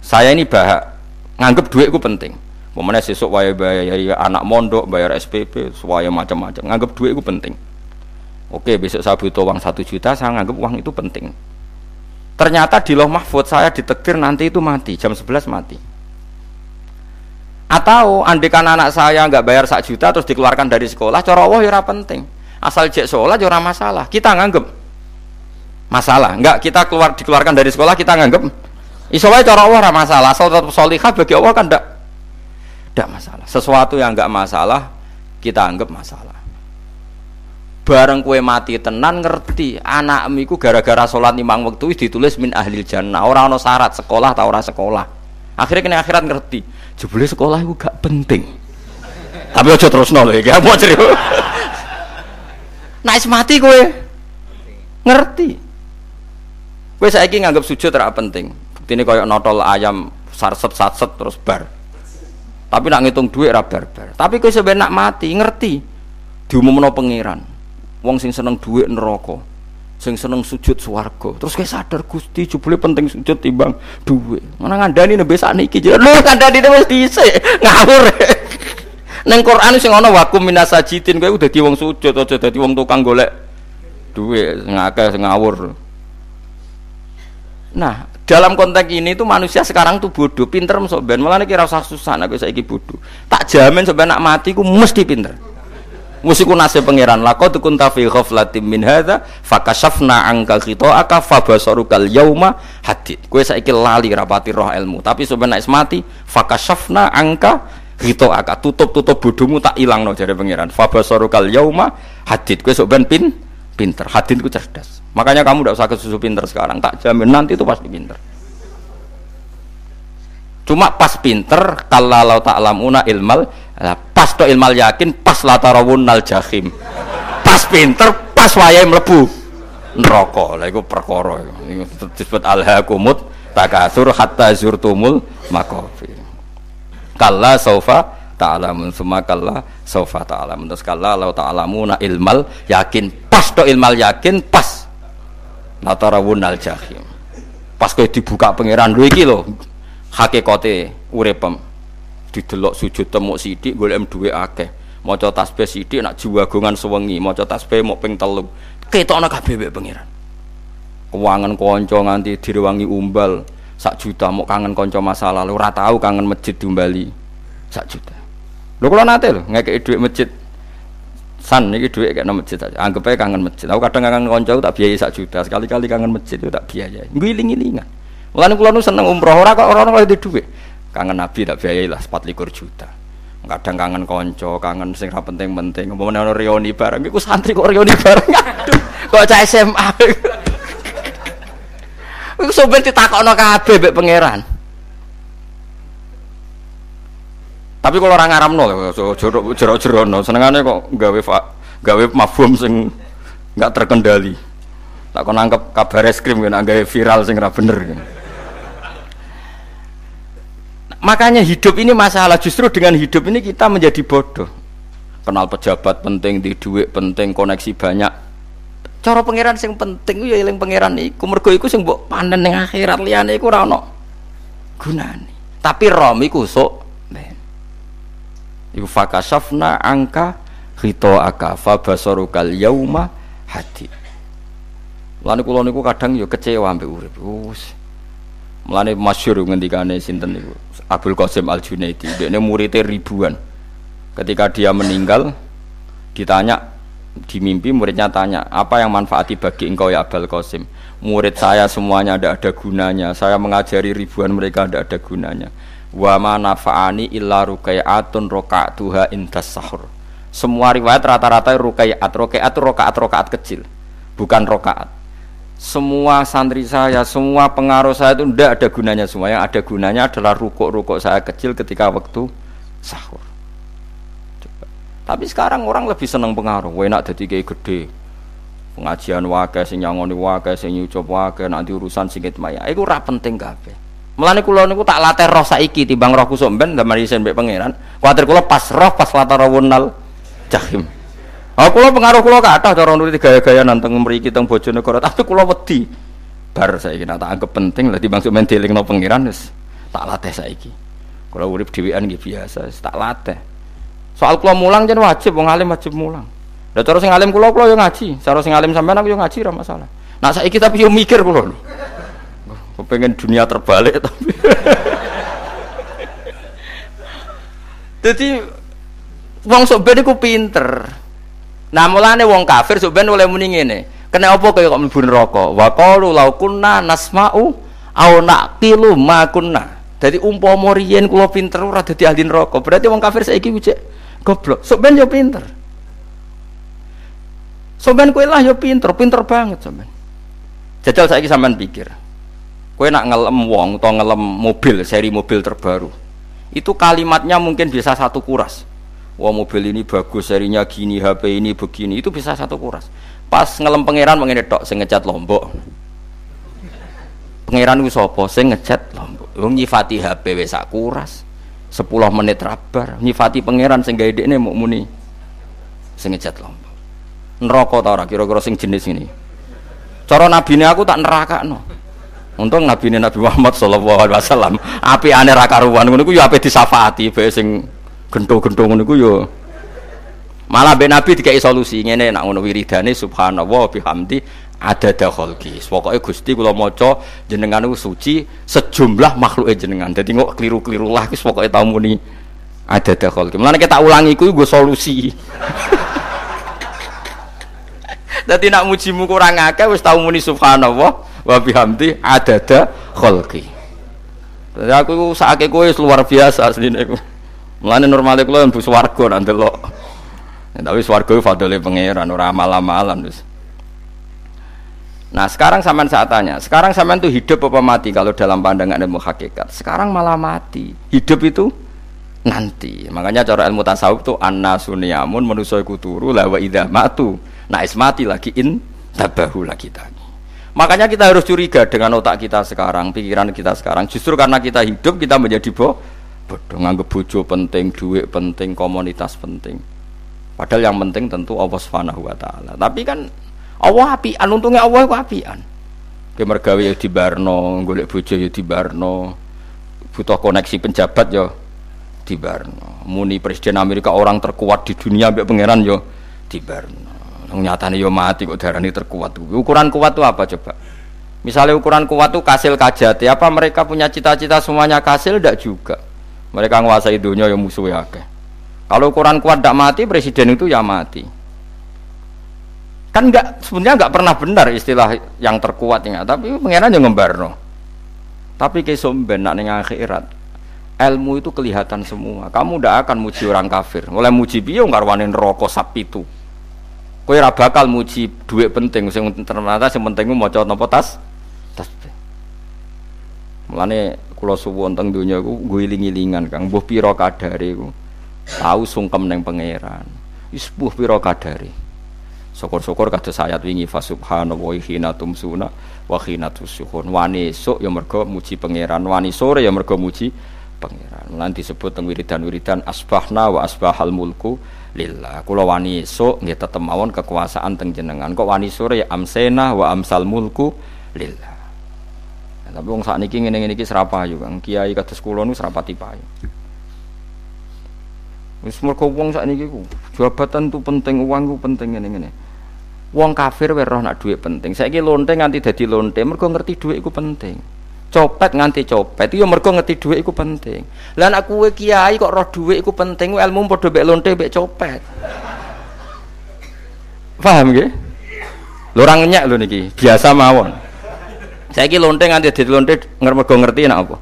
Saya ini bahak nganggep duit itu penting. Momennya sesuk bayar bayar anak mondok, bayar SPP, semuanya macam-macam. Nganggep duit itu penting. Oke, besok saya butuh uang satu juta, saya nganggep uang itu penting. Ternyata di loh mahfud saya ditektir nanti itu mati, jam 11 mati. Atau andikan anak saya nggak bayar satu juta terus dikeluarkan dari sekolah, Allah ya penting. Asal jek sekolah ya masalah. Kita nganggep masalah. Enggak kita keluar dikeluarkan dari sekolah kita nganggep iso wae cara Allah masalah. Asal tetap salihah bagi Allah kan ndak ndak masalah. Sesuatu yang enggak masalah kita anggap masalah. Bareng kue mati tenan ngerti anak iku gara-gara sholat limang waktu ditulis min ahli jannah. Orang no syarat sekolah tau orang sekolah. Akhirnya kena akhirat ngerti. Jebule sekolah itu gak penting. Tapi aja terus nol ya, mau cerita. Nah, mati kue ngerti. Kowe saiki nganggap sujud ora penting. Buktine koyo notol ayam sarset satset terus bar. Tapi nak ngitung duit ora bar-bar. Tapi kowe sebenarnya mati ngerti diumumno pangeran. Wong sing seneng duit neraka. Sing seneng sujud swarga. Terus kowe sadar Gusti jebule penting sujud timbang duit. Mana ngandani nembe sakniki. Lho ngandani wis dhisik. Ngawur. Neng Quran sing ana wakum minasajidin kowe udah di wong sujud aja dadi wong tukang golek duit ngakeh ngawur. Nah, dalam konteks ini tuh manusia sekarang tuh bodoh, pinter masuk ben. Malah kira usah susah nek saiki bodoh. Tak jamin sampai nak mati ku mesti pinter. Musiku nasib pangeran laqad kunta fi ghaflatin min hadza fakashafna anka khita'aka fabasarukal yauma hadid. Kowe saiki lali rapati roh ilmu, tapi sebenarnya mati fakashafna angka khita'aka tutup-tutup bodohmu tak ilangno jare pangeran. Fabasarukal yauma hadid. Kowe ben pin pinter. Hadid ku cerdas. Makanya kamu tidak usah kesusu pinter sekarang, tak jamin nanti itu pasti pinter. Cuma pas pinter, kalau ta'lamuna ilmal, pas to ilmal yakin, pas latarawun nal jahim. Pas pinter, pas wayai melebu neraka. Lah iku perkara iku. disebut alhaqumut takasur hatta zurtumul maqabir. Kalla saufa ta'lamun summa kalla saufa ta'lamun. Terus kalla law ta'lamuna ilmal yakin, pas to ilmal yakin, pas latarawun al jahim pas kowe dibuka pangeran lho iki lho hakikate uripem didelok sujud temuk sithik golek duwe akeh. Maca tasbih sithik nak jiwagongan sewengi maca tasbih mok ping telu. Ketokno kabeh mek pangeran. Kewangan kanca nganti direwangi umbal sak juta mau kangen kanca masa lalu ora tau kangen masjid diumbali. Sak juta. Lho kula nate lho ngekeki dhuwit masjid. San duit kayak nama masjid aja anggap aja kangen masjid. Aku kadang kangen konco tak biaya sak juta. Sekali-kali kangen masjid tak biaya ngiling-ngilingan Mulane kula nu seneng umroh. Ora kok ora ono duit kangen nabi tak biaya lah sepat likur juta kadang kangen konco kangen sing ra penting-penting umpamane ono reuni bareng iku santri kok reuni bareng aduh kok cah SMA iku sampeyan ditakokno kabeh mbek pangeran Tapi kalau orang Arab no, so, jorok jorok jorok no, senengannya kok gawe gawe mafhum sing nggak terkendali. Tak kau nangkep kabar es krim kan, gawe viral sing bener. Kan. Makanya hidup ini masalah justru dengan hidup ini kita menjadi bodoh. Kenal pejabat penting, di duit penting, koneksi banyak. Cara pangeran sing penting ya eling pangeran iku mergo iku sing mbok panen ning akhirat liyane iku ora ono gunane. Tapi rom iku sok Iku fakasafna angka rito aka fabasarukal yauma hadi. Mulane kula niku kadang yo kecewa ambek urip. Wus. Mulane masyhur ngendikane sinten niku? Abdul Qasim Al Junaidi. Dekne muridnya ribuan. Ketika dia meninggal ditanya di mimpi muridnya tanya apa yang manfaati bagi engkau ya Abdul Qasim? Murid saya semuanya tidak ada gunanya. Saya mengajari ribuan mereka tidak ada gunanya. Wa ma nafaani illa rukai'atun rakaatuha indas sahur. Semua riwayat rata-rata rukai'at rukai'at rakaat rakaat kecil. Bukan rakaat semua santri saya semua pengaruh saya itu tidak ada gunanya semua yang ada gunanya adalah rukuk-rukuk saya kecil ketika waktu sahur Coba. tapi sekarang orang lebih senang pengaruh enak jadi kayak gede pengajian wakai sing nyangoni wakai sing nyucup wakai nanti urusan singit maya itu ora penting kabeh Mulane kula niku tak latih roh saiki timbang rohku sok ben zaman isen mbek pangeran. Kuwatir kula pas roh pas latih rawunal jahim. Oh, kula pengaruh kula kathah cara nuruti gaya-gaya nanteng mriki teng Bojonegoro, tapi kula wedi. Bar saiki nak tak anggap penting lah dimaksud men no pangeran wis tak latih saiki. Kula urip dhewean nggih biasa, tak latih. Soal kula mulang jen wajib wong alim wajib mulang. Lah cara sing alim kula kula yo ngaji, cara sing alim sampean aku yo ngaji ra masalah. Nah saiki tapi yo mikir kula lho. Kepengen dunia terbalik tapi. Jadi wong sok ben pinter. Nah mulane wong kafir sok ben oleh muni ngene. Kena apa kaya kok mlebu neraka? Wa qalu law nasma'u au naqilu ma kunna. Dadi umpama riyen kula pinter ora dadi ahli neraka. Berarti wong kafir saiki wujek goblok. Sok ben yo pinter. Sok ben kowe lah yo pinter, pinter banget sok ben. Jajal saiki sampean pikir. Kowe nak ngelem wong atau ngelem mobil, seri mobil terbaru. Itu kalimatnya mungkin bisa satu kuras. Wah mobil ini bagus, serinya gini, HP ini begini, itu bisa satu kuras. Pas ngelem pangeran mengenai tok, sing ngecat lombok. Pangeran itu sopo, ngecat lombok. Wong nyifati HP wis kuras. 10 menit rabar, nyifati pangeran sing gawe mau muni sing ngecat lombok. Neraka ta ora kira-kira sing jenis ini. Cara nabine aku tak nerakakno. Untung nabi Nabi Muhammad sallallahu alaihi wasallam api aneh ra karuan ngono iku ya ape disafati bae sing gento-gento ngono iku ya malah ben Nabi dikai solusi ngene nak ngono wiridane subhanallah bihamdi ada khalqi. Pokoke Gusti kula maca jenengan niku suci sejumlah makhluke jenengan. Dadi kok keliru-keliru lah wis pokoke tau muni ada khalqi. Mulane kita ulangi kuwi nggo solusi. Dadi nak mujimu kurang akeh wis tau muni subhanallah wa bihamdi adada khalqi. Jadi aku sakake kowe luar biasa asline aku. Mulane normale kula mlebu swarga nak ndelok. Ya, tapi swarga itu fadole pangeran ora amal-amalan wis. Nah sekarang sampean saat tanya, sekarang sampean tuh hidup apa mati kalau dalam pandangan ilmu hakikat? Sekarang malah mati. Hidup itu nanti. Makanya cara ilmu tasawuf tuh anna sunyamun manusia iku turu la wa idza matu. Nah is mati lagi in tabahu lagi tadi. Makanya kita harus curiga dengan otak kita sekarang, pikiran kita sekarang. Justru karena kita hidup kita menjadi bo bodoh, nganggep bojo penting, duit penting, komunitas penting. Padahal yang penting tentu Allah Subhanahu wa taala. Tapi kan Allah apian, untungnya Allah itu apian. Ke mergawe ya di Barno, golek bojo ya di Barno. Butuh koneksi penjabat ya di Barno. Muni presiden Amerika orang terkuat di dunia mbek pangeran ya di Barno nyatanya yo mati kok darah ini terkuat. Ukuran kuat itu apa coba? Misalnya ukuran kuat itu kasil kajati, apa mereka punya cita-cita semuanya kasil? Tidak juga. Mereka menguasai dunia yang musuh ya Kalau ukuran kuat tidak mati, presiden itu ya mati. Kan enggak sebenarnya enggak pernah benar istilah yang terkuat ya, tapi pengiran yang no. Tapi ke somben nak akhirat, ilmu itu kelihatan semua. Kamu tidak akan muji orang kafir. Mulai muji biyo rokok sapi itu. Kowe ora bakal muji duit penting sing ternyata sing penting maca napa tas tasbih. Mulane kula suwun teng donya iku guling-gilingan Kang mbuh pira kadare iku. Tahu sungkem ning pangeran. Wis mbuh pira kadare. Syukur-syukur kados ayat wingi fa subhanahu wa hina tumsuna wa hina tusyuhun. Wani esuk ya mergo muji pangeran, wani sore ya mergo muji pangeran. Lan disebut teng wiridan-wiridan asbahna wa asbahal mulku lillah kula wani esuk nggih tetep mawon kekuasaan teng jenengan kok wani sore ya amsena wa amsal mulku lillah tapi wong sakniki ngene-ngene iki serapayu Kang kiai kados kula nu serapati payu. Wis mergo wong sakniki ku jabatan tu penting uang ku penting ngene-ngene. Wong kafir wae roh nak dhuwit penting. Saiki lonte nganti dadi lonte mergo ngerti dhuwit iku penting. Copet nganti copet itu mergo ngerti dhuwit iku penting. Lah nek kowe kiai kok roh dhuwit iku penting ilmu padha mek lonte mek copet. Paham nggih? Lho ora ngenyak lho niki biasa mawon saiki lonte nganti dadi lonte mergo ngerti nek apa?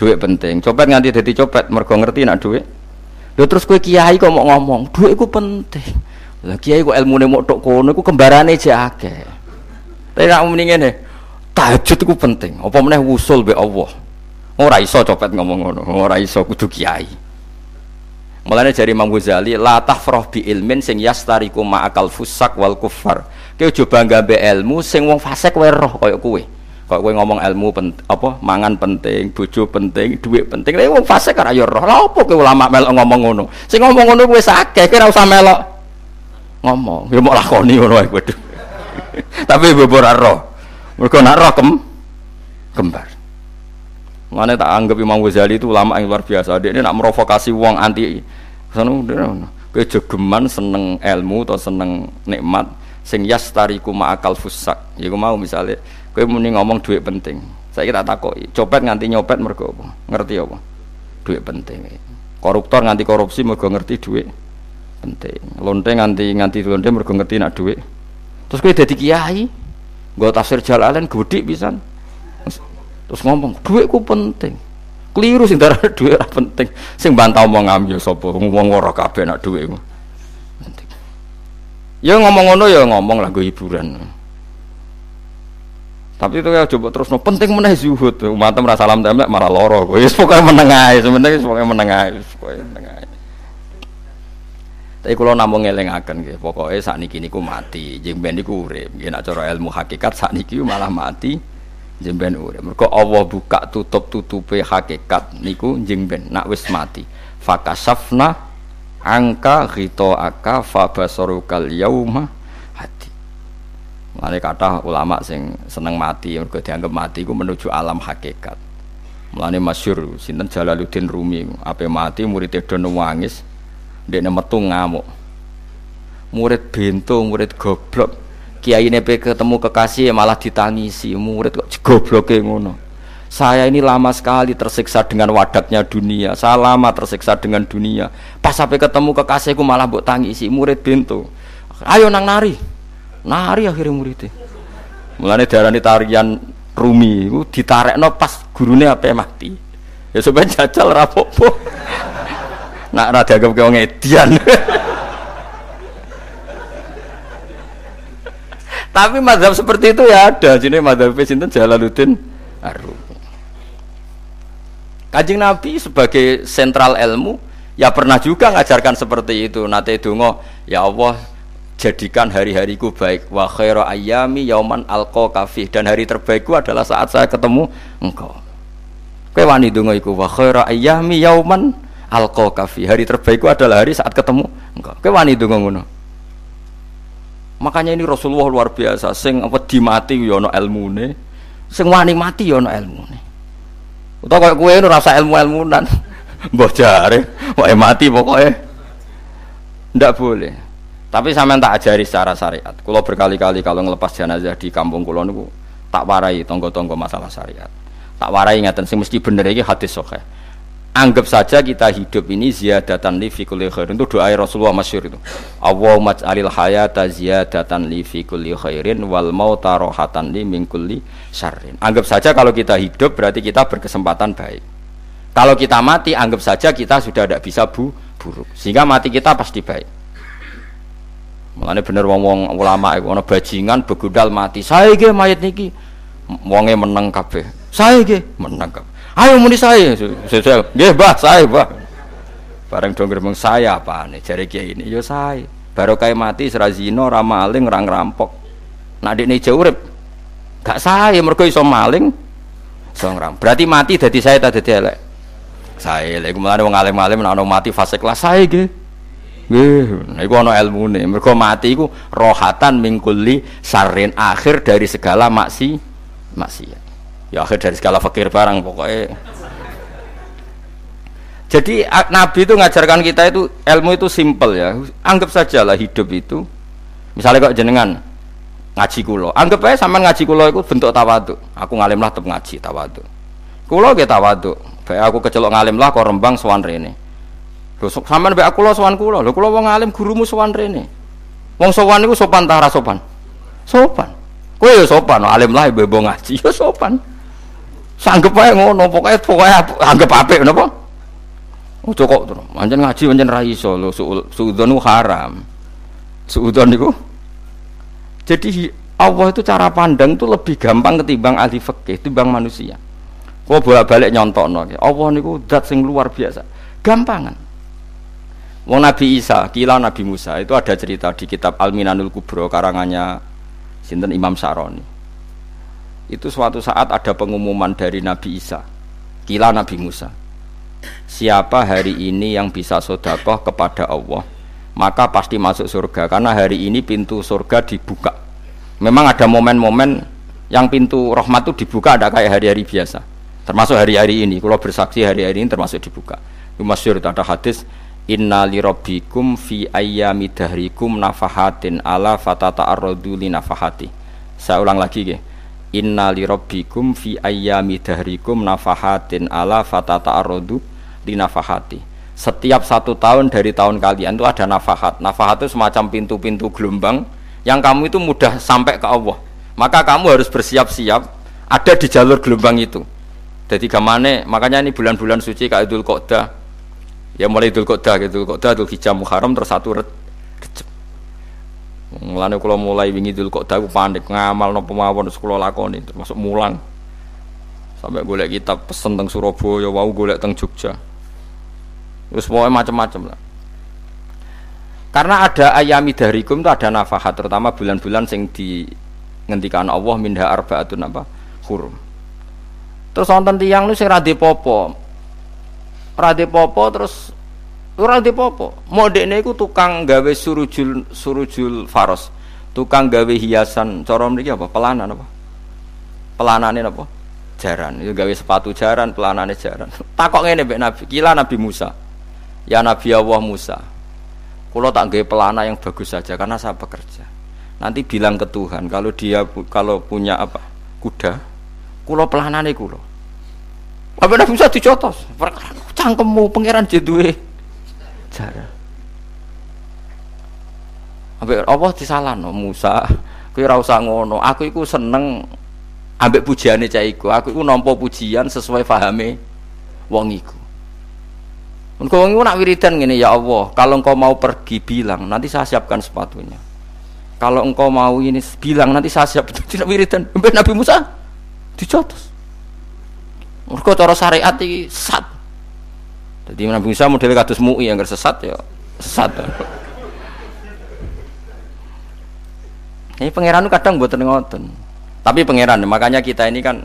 Dhuwit penting. Copet nganti dadi copet mergo ngerti nek dhuwit lho terus kowe kiai kok mau ngomong? Dhuwit iku penting. Lah kiai kok ilmune mok tok kono iku kembarane jek akeh. Tapi nek muni ngene tahajud itu penting. Apa meneh wusul be Allah? Ora iso copet ngomong ngono ora iso kudu kiai. Mulane jari Imam Ghazali la tafrah bi ilmin sing yastariku ma'akal fusak wal kufar. Kowe aja bangga be ilmu sing wong fasik wae roh kaya. Kaya kowe ngomong ilmu pen, apa mangan penting, bojo penting, duit penting. Lah wong fasik ora ya roh. Lah opo ulama melok ngomong ngono? Sing ngomong ngono kowe sakeh, kowe ora usah melok ngomong. Ya mau lakoni ngono wae waduh. Tapi bobor roh. Mergo nak roh kem kembar. Mana tak anggap Imam Ghazali itu ulama yang luar biasa. Dia ini nak merovokasi uang anti. Sana udah kejegeman seneng ilmu atau seneng nikmat sing yastariku ma'akal fusak. Ya mau misalnya kowe muni ngomong duit penting. Saya kira takoki, copet nganti nyopet mergo apa? Ngerti apa? Duit penting. Koruptor nganti korupsi mergo ngerti duit penting. Lonte nganti nganti lonte mergo ngerti nak duit. Terus kowe dadi kiai, nggo tafsir Jalalain gede pisan. Terus ngomong, duitku penting. Keliru sing darah duit ora penting. Sing bantah omong ambil sapa ngomong ora kabeh nak duitmu. Penting. Ya ngomong ngono ya ngomong lah gue hiburan. Tapi itu ya coba terus no penting mana zuhud. Umatem rasa salam tembak malah loro. Wis pokoke sebenarnya pokoke meneng ae, pokoke meneng ae. Tapi kalau namung ngelingaken nggih, niku mati, jeng ben niku urip. Nggih nek ilmu hakikat sakniki malah mati, jemben urip. Mergo Allah buka tutup tutupe hakikat niku jemben nak wis mati. Fakasafna angka ghito aka fabasarukal yauma. Mulane kata ulama sing seneng mati mergo dianggap mati ku menuju alam hakikat. Mulane masyhur sinten Jalaluddin Rumi, ape mati murid do nangis, ndekne metu ngamuk. Murid bento, murid goblok, kiai ini ketemu kekasih malah ditangisi murid kok gobloke ngono saya ini lama sekali tersiksa dengan wadaknya dunia saya lama tersiksa dengan dunia pas sampai ketemu kekasihku malah buat tangisi murid bintu ayo nang nari nari akhirnya muridnya mulane darani tarian rumi itu ditarik no pas gurune apa mati ya sebenarnya jajal rapopo nak rada agak wong edian Tapi madhab seperti itu ya ada. Jadi madhab sinten Jalaluddin Arumi. Kajing Nabi sebagai sentral ilmu ya pernah juga ngajarkan seperti itu. Nate dungo ya Allah jadikan hari-hariku baik wa khairu ayami yauman alqa kafih dan hari terbaikku adalah saat saya ketemu engkau. Kowe wani donga iku wa khairu ayami yauman alqa kafih. Hari terbaikku adalah hari saat ketemu engkau. Kowe wani donga ngono. Makanya ini Rasulullah luar biasa. Sing wedi mati yo ana ilmune, sing wani mati yo ana ilmune. Utawa kaya kowe rasa ilmu-ilmunan. Mbah jare, wae mati pokoknya ndak boleh. Tapi sampean tak ajari secara syariat. Kulo berkali-kali kalau ngelepas jenazah di kampung kulo niku tak warai tonggo-tonggo masalah syariat. Tak warai ngaten sing mesti bener iki hadis sahih. Anggap saja kita hidup ini ziyadatan li fi kulli khairin. Itu doa Rasulullah masyhur itu. Allahumma alil hayata ziyadatan li fi kulli khairin wal mauta rohatan li min kulli syarrin. Anggap saja kalau kita hidup berarti kita berkesempatan baik. Kalau kita mati anggap saja kita sudah tidak bisa bu buruk. Sehingga mati kita pasti baik Mulane bener wong-wong ulama iku ana bajingan begudal mati. Ge mayit niki wonge meneng kabeh. Ge meneng kabeh. Ayo muni saya. Nggih Mbah, saya Mbah. Bareng dong gremeng saya apa nih jari kiai ini, yo saya. Baru kayak mati serazino ramaling rang rampok. Nak dik jauh urip. Gak saya mergo iso maling. Iso ngram. Berarti mati dadi saya tak dadi elek. Saya lek mulane wong alim-alim nek mati fase kelas saya nggih. Nggih, nah iku ana ilmune. Mergo mati iku rohatan mingkuli sarin akhir dari segala maksi maksiat. Ya akhir dari segala fakir barang pokoknya jadi Nabi itu ngajarkan kita itu ilmu itu simple ya. Anggap saja lah hidup itu. Misalnya kok jenengan ngaji kulo anggap aja sama ngaji kulo itu bentuk tawadu aku ngalim lah tetap ngaji tawadu kulo kita tawadu baik aku kecelok ngalim lah kok rembang swan rene sama baik aku lo swan kulo lo kulo wong ngalim gurumu swan rene wong sowan itu sopan tara sopan sopan kue ya sopan alim lah ibu ngaji ya sopan Sanggep ae ngono, pokoke pokoke anggap apik napa? Ojo kok terus. Pancen ngaji pancen ra iso lho, suudzon haram. Suudzon niku. Jadi Allah itu cara pandang itu lebih gampang ketimbang ahli fikih, ketimbang manusia. Kau bolak-balik nyontokno. Allah niku zat sing luar biasa. Gampangan. Wong Nabi Isa, kila Nabi Musa itu ada cerita di kitab Al-Minanul Kubro karangannya sinten Imam Saroni itu suatu saat ada pengumuman dari Nabi Isa kila Nabi Musa siapa hari ini yang bisa sodakoh kepada Allah maka pasti masuk surga karena hari ini pintu surga dibuka. Memang ada momen-momen yang pintu rahmat itu dibuka ada kayak hari-hari biasa. Termasuk hari-hari ini. Kalau bersaksi hari-hari ini termasuk dibuka. Masyur ada hadis Inna li rabbikum fi ayyami dahrikum nafahatin ala fatata arrodu li nafahati. Saya ulang lagi ya. Inna li rabbikum fi ayyami dahrikum nafahatin ala fatata arrodu li nafahati. Setiap satu tahun dari tahun kalian itu ada nafahat. Nafahat itu semacam pintu-pintu gelombang yang kamu itu mudah sampai ke Allah. Maka kamu harus bersiap-siap ada di jalur gelombang itu. Jadi ke mana? Makanya ini bulan-bulan suci kayak Idul Qodah ya mulai Idul Qodah gitu. Qodah Idul Hijjah Muharram terus satu Recep Mulane kalau mulai wingi Idul Qodah aku panik ngamal nopo mawon kula lakoni termasuk mulang. Sampai golek kitab pesen teng Surabaya wau golek teng Jogja. Terus pokoknya macam-macam lah. Karena ada ayami darikum itu ada nafahat terutama bulan-bulan sing di ngendikan Allah minha arbaatun apa? Hurum. Terus wonten tiyang lu sing ra popo Rade popo terus ora di popo. Modekne iku tukang gawe surujul surujul faros. Tukang gawe hiasan cara mriki apa? Pelanan apa? Pelanane apa? Jaran. Itu gawe sepatu jaran, pelanane jaran. Takok ngene mbek Nabi, kila Nabi Musa. Ya Nabi Allah Musa. Kulo tak gawe pelana yang bagus saja karena saya bekerja. Nanti bilang ke Tuhan kalau dia kalau punya apa? Kuda. Kulo pelanane kulo. Apa Nabi Musa dicotos? cangkemmu pangeran jedue cara ambek apa disalahno? Musa kowe ora usah ngono. Aku iku seneng ambek pujiane cah iku. Aku iku nampa pujian sesuai fahame wong iku. Engkau wong nak wiridan gini ya Allah kalau engkau mau pergi bilang. Nanti saya siapkan sepatunya. Kalau engkau mau ini bilang. Nanti saya siap. Tidak wiridan. Nabi Musa dicotos Mergo cara syariat iki sat jadi Nabi Musa model kados MUI yang sesat ya sesat. Ini pangeran kadang buat ngoten. Tapi pangeran makanya kita ini kan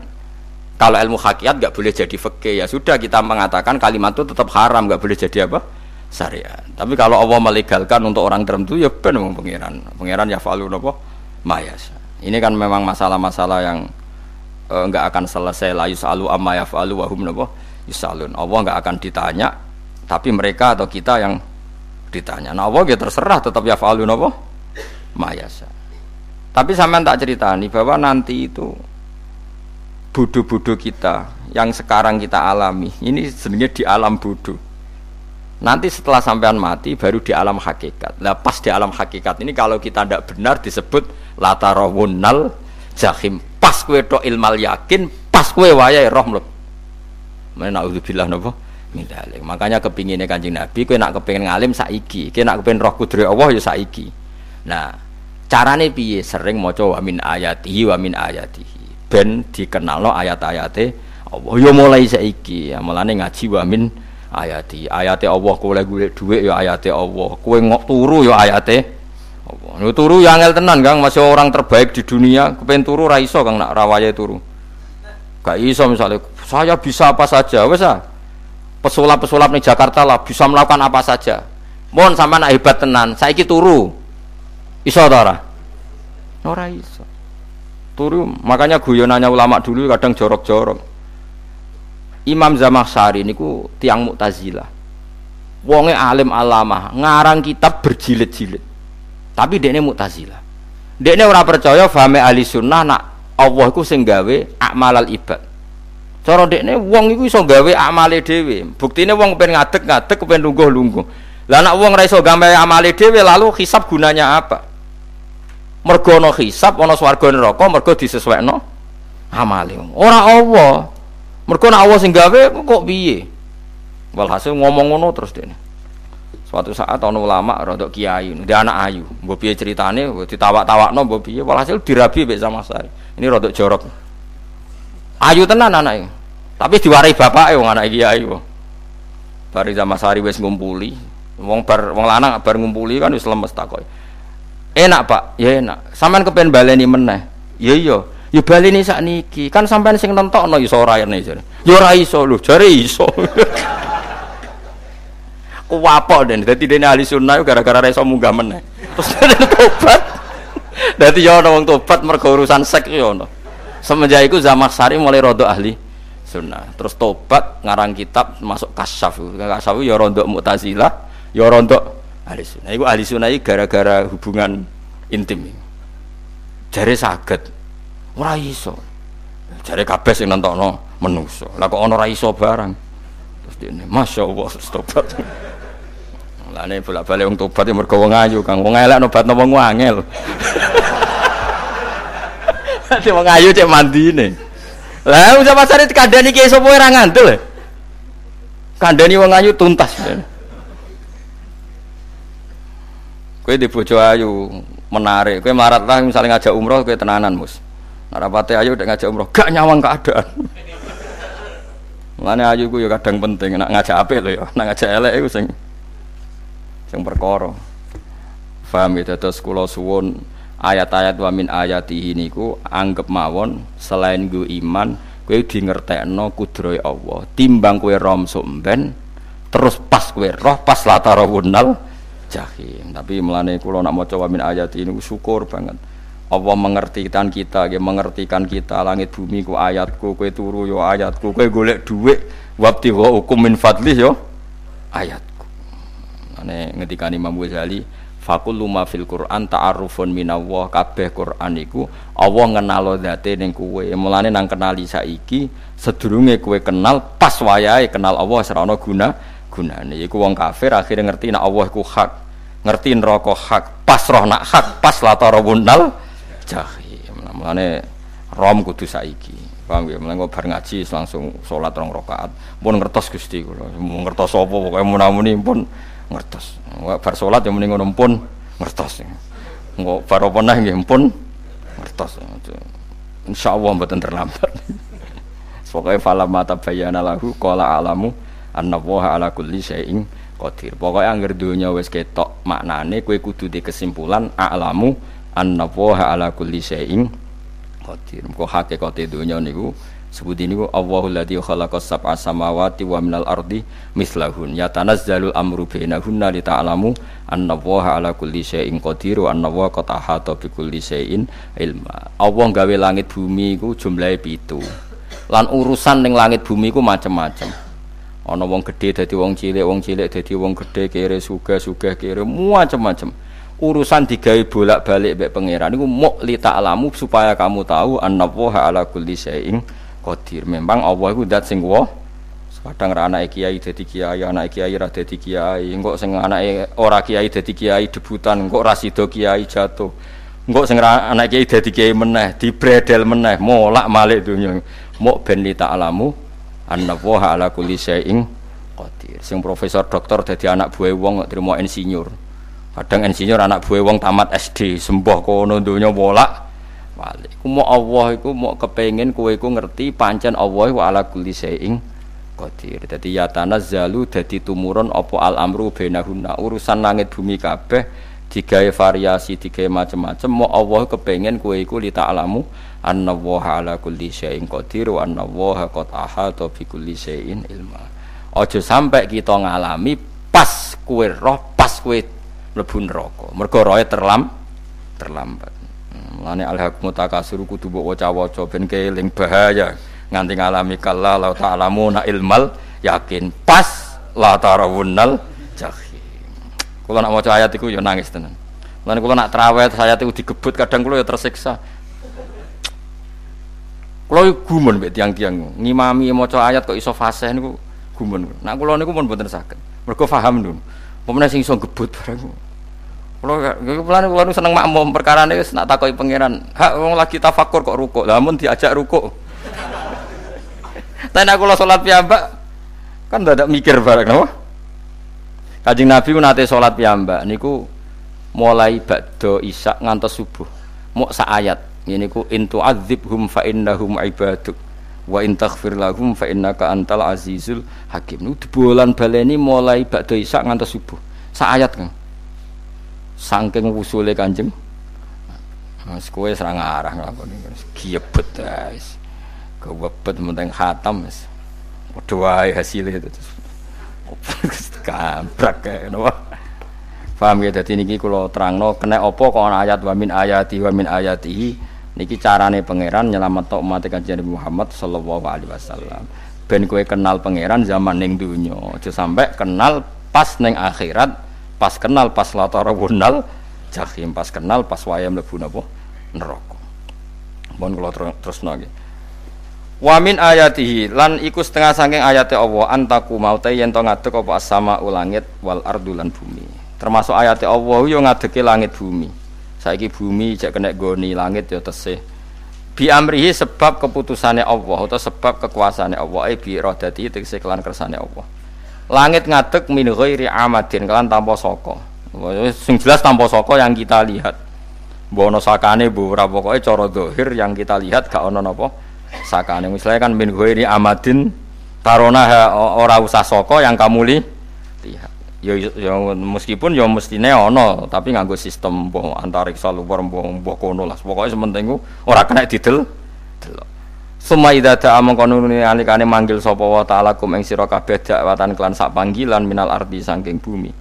kalau ilmu hakikat nggak boleh jadi fakih ya sudah kita mengatakan kalimat itu tetap haram nggak boleh jadi apa syariat. Tapi kalau Allah melegalkan untuk orang tertentu ya benar pangeran. Pangeran ya falu nopo mayas. Ini kan memang masalah-masalah yang enggak eh, akan selesai la yusalu amma yafalu wa hum nopo yusalun. Allah nggak akan ditanya, tapi mereka atau kita yang ditanya. Nah Allah ya terserah tetap ya falun apa? Mayasa. Tapi sampean tak ceritani bahwa nanti itu bodoh-bodoh kita yang sekarang kita alami ini sebenarnya di alam bodoh. Nanti setelah sampean mati baru di alam hakikat. Lah pas di alam hakikat ini kalau kita tidak benar disebut latarawunal jahim. Pas kue to ilmal yakin, pas kue wayai roh Mana naudzubillah napa? Mindalik. Makanya kepinginnya kanjeng Nabi, kue nak kepingin ngalim saiki, kue nak kepingin roh kudri Allah ya saiki. Nah, carane piye? Sering maca wa min ayatihi wa min ayatihi. Ben dikenalno ayat-ayate Allah. Ya mulai saiki, ya mulane ngaji wa min ayati. Ayate Allah kowe golek dhuwit ya ayate Allah. Kowe ngok turu ya ayate Allah. Yo turu ya angel tenan, Kang. Masih orang terbaik di dunia, kepen turu ra iso Kang nak rawaye turu. Gak iso misalnya saya bisa apa saja, wes ah. Pesulap-pesulap nih Jakarta lah bisa melakukan apa saja. Mohon sama nak hebat tenan, saya turu. Iso ta ora? Ora iso. Turu, makanya guyonannya ulama dulu kadang jorok-jorok. Imam Zamakhsyari niku tiang Mu'tazilah. Wonge alim alama, ngarang kitab berjilid-jilid. Tapi dekne Mu'tazilah. Dekne ora percaya fahame ahli sunnah nak Allah iku sing gawe akmalal ibad. Cara dekne wong iku iso gawe amale dhewe. Buktine wong pengen ngadeg-ngadeg pengen lungguh-lungguh. Lah nek wong ora iso gawe amale dhewe lalu hisab gunanya apa? Mergo ana hisab ana swarga neraka mergo disesuaikno amale. Ora Allah. Mergo nek Allah sing gawe kok piye? Walhasil ngomong ngono terus dekne. Suatu saat ono ulama rodok kiai, dia anak ayu, mbok ceritane, ditawak-tawakno mbok piye, walhasil dirabi mbek sama saya. Ini rodok jorok. Ayu tenan anaknya. Tapi diwarai bapak wong anak kiai wong. Bari sama sari wis ngumpuli. Wong bar wong lanang bar ngumpuli kan wis lemes takoy. Enak, Pak. Ya enak. Sampean kepen baleni meneh. Ya iya. Ya baleni sakniki. Kan sampean sing nentokno iso ora jare. Ya ora iso lho, jare iso. Kuwapok den. Dadi dene ahli sunnah gara-gara ra iso munggah meneh. Terus dene tobat. Dadi ya ana wong tobat mergo urusan seks ya ana. Semenjak iku Zamakhsyari mulai rodo ahli sunnah. Terus tobat ngarang kitab masuk kasyaf. Kasyaf ya rondo Mu'tazilah, ya rondo ahli sunnah. Iku ahli sunnah gara-gara hubungan intim. Jare saged. Ora iso. Jare kabeh sing nentokno menungso. Lah kok ana iso barang. Terus Allah, tobat. Lane bolak-balik wong tobat ya mergo wong ayu, Kang. Wong elek nobatno wong angel. Dadi wong ayu cek mandine. Lah usah pasare kandhani ki sapa ora ngandel. Kandhani wong ayu tuntas. Kowe di bojo ayu menarik, kowe marat lah misalnya ngajak umroh kowe tenanan, Mus. Narapate ayu udah ngajak umroh, gak nyawang keadaan. Mulane ayu ku ya kadang penting, nak ngajak apik lho ya, nak ngajak elek iku sing sing perkara. Paham ya terus kula suwun ayat-ayat wa min ayatihi niku anggap mawon selain gue iman kowe di ngertekno kudrohe Allah. Timbang kowe rom somben terus pas kowe roh pas latarawunal jahim. Tapi melane kula nak maca wa min ayati niku syukur banget. Allah mengertikan kita, dia mengertikan kita langit bumi ku ayatku, kowe turu yo ayatku, kowe golek dhuwit wabti hukum min fadli yo ayatku. Ane ngetika Imam Ghazali fakul luma fil Quran ta'arufun minallah. Kabeh Quran iku Allah ngenalo zate ning kowe. Mulane nang kenali saiki sedurunge kowe kenal pas wayahe kenal Allah ora ana guna gunane. Iku wong kafir akhirnya ngerti nek Allah iku hak ngerti neraka hak pas roh nak hak pas latara bunal jahim mulane rom kudu saiki paham ya mulane bar ngaji langsung salat rong rakaat pun ngertos Gusti kula. Ngertos apa pokoke munamuni pun ngertos. Bar salat yang mending ngono pun ngertos. Engko bar apa neh nggih pun ngertos. Insyaallah mboten terlambat. Pokoke fala mata bayana lahu qala alamu anna wa ala kulli syai'in qadir. Pokoke angger donya wis ketok maknane kowe kudu di kesimpulan alamu anna wa ala kulli syai'in qadir. Kok hakikate donya niku sebut ini Allahul ladzi khalaqas sab'a samawati wa minal ardi mislahun. Yatanazzalul amru bainahunna li ta'lamu anna Allaha ala kulli syai'in qadir wa anna Allaha qad ahata bi kulli syai'in ilma. Allah gawe langit bumi iku jumlahe pitu. Lan urusan ning langit bumi iku macam-macam ana wong gedhe dadi wong cilik wong cilik dadi wong gedhe kere sugih sugih kere macam-macam urusan digawe bolak-balik mbek pangeran niku muk li ta'lamu supaya kamu tahu Allaha ala kulli syai'in Qadir. Memang Allah iku zat sing wa kadang ra anake kiai dadi kiai, anake kiai ra dadi kiai, engko sing anake ora kiai dadi kiai debutan, engko ra sida kiai jatuh. Engko sing anake kiai dadi kiai meneh, dibredel meneh, molak malik dunya. Mok ben li ta'lamu anna wa ala kulli syai'in qadir. Sing profesor doktor dadi anak buah wong trimo insinyur. Kadang insinyur anak buah wong tamat SD, sembah kono donya bolak Ku mau Allah iku mau kepengen kowe iku ngerti pancen Allah wa ala kulli syai'in qadir. Dadi ya tanazzalu dadi tumurun apa al amru bainahunna. Urusan langit bumi kabeh digawe variasi digawe macam-macam mau Allah kepengen kowe iku li ta'lamu anna wa ala kulli syai'in qadir wa anna wa qad ahata bi kulli syai'in ilma. Aja sampai kita ngalami pas kowe roh pas kowe mlebu neraka. Mergo roe terlam terlambat. Mulane alhaqmu takasur kudu mbok waca-waca ben keling bahaya nganti ngalami kalla la ta'lamuna ilmal yakin pas la tarawunnal jahim. Kula nak maca ayat iku ya nangis tenan. Mulane kula nak traweh ayat iku digebut kadang kula ya tersiksa. Kula gumun mbek tiang-tiang ngimami maca ayat kok iso fasih niku gumun. Nak kula niku pun mboten saged. Mergo paham dulu. Pemene sing iso gebut barang Kulo kulo kulo seneng makmum perkara ini nak takoki pangeran. Hak wong lagi tafakur kok rukuk. Lah mun diajak rukuk. Tapi aku lo sholat piyambak kan tidak mikir bareng napa? Kanjeng Nabi nate sholat piyambak niku mulai bakdo isak ngantos subuh. Mau sak ayat. Ini ku intu hum fa innahum ibaduk wa in taghfir lahum fa innaka antal azizul hakim. Niku dibolan baleni mulai bakdo isak ngantos subuh. Sak ayat kan saking wusule Kanjeng Mas kowe serang arah nglakoni giebet guys. Kewebet penting khatam wis. Padha hasilnya itu. Gabrak kae napa? Paham ya dadi niki kula terangno kena kok ana ayat wa min ayati wa niki carane pangeran nyelametno umat Kanjeng Muhammad sallallahu alaihi wasallam. Ben kowe kenal pangeran zaman ning dunya, aja sampai kenal pas ning akhirat, pas kenal pas latara wunal jahim, pas kenal pas wayam mlebu napa neraka. Mohon kula terusno nggih. Wa min ayatihi lan iku setengah saking ayate Allah antaku maute yen to ngadeg apa as-sama langit wal ardu lan bumi. Termasuk ayat Allah yo ngadeke langit bumi. Saiki bumi cek kena goni langit yo tesih. Bi amrihi sebab keputusannya Allah atau sebab kekuasaannya Allah ai bi iradati tegese kelan kersane Allah langit ngadeg min ghairi amadin kelan tanpa saka. Sing jelas tanpa saka yang kita lihat. Bono sakane bu ora pokoke cara zahir yang kita lihat gak ono napa sakane. Misalnya kan min ghairi amadin tarona ora usah saka yang kamu lihat. Ya, ya meskipun ya mestine ana tapi nganggo sistem mbah antariksa luar mbah mbah kono lah. Pokoke sementing ora kena didel delok Suma idza da'a mengkono alikane manggil sapa wa ta'ala kum ing sira kabeh dakwatan klan sak panggilan minal ardi saking bumi.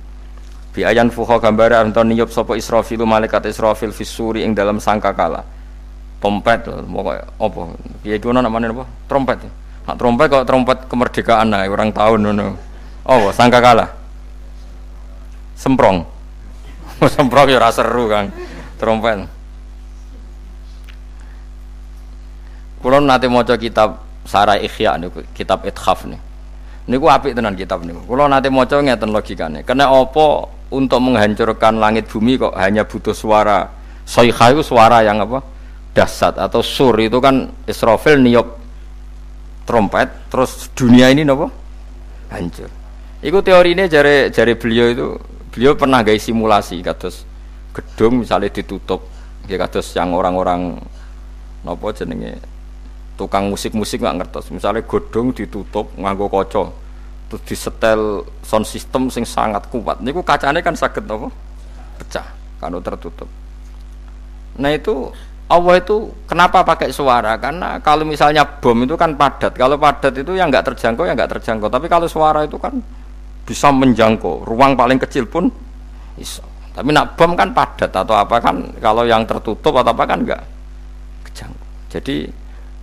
Bi ayan fuha gambare anton niyup sapa Israfil malaikat Israfil fisuri ing dalam sangkakala. Trompet pokoke apa? Piye iku namane apa? Trompet. Nak trompet kok trompet kemerdekaan ae orang tahun ngono. Oh, sangkakala semprong semprong ya rasa seru kan trompet Kulo nanti mau kitab Sarai Ikhya nih, kitab Ithaf nih. Niku apik tenan kitab nih. Kulo nanti mau ngeten logikane. Karena opo untuk menghancurkan langit bumi kok hanya butuh suara soikha itu suara yang apa? Dasat atau sur itu kan Israfil niup trompet terus dunia ini nopo hancur. Iku teori ini jari jari beliau itu beliau pernah gaya simulasi kados gedung misalnya ditutup ya kados yang orang-orang nopo jenenge tukang musik-musik nggak ngertos. Misalnya gedung ditutup nganggo koco terus disetel sound system sing sangat kuat. Niku kacanya kan sakit nopo pecah kalau tertutup. Nah itu Allah itu kenapa pakai suara? Karena kalau misalnya bom itu kan padat. Kalau padat itu yang nggak terjangkau ya nggak terjangkau. Tapi kalau suara itu kan bisa menjangkau. Ruang paling kecil pun iso tapi nak bom kan padat atau apa kan kalau yang tertutup atau apa kan enggak kejangkau. Jadi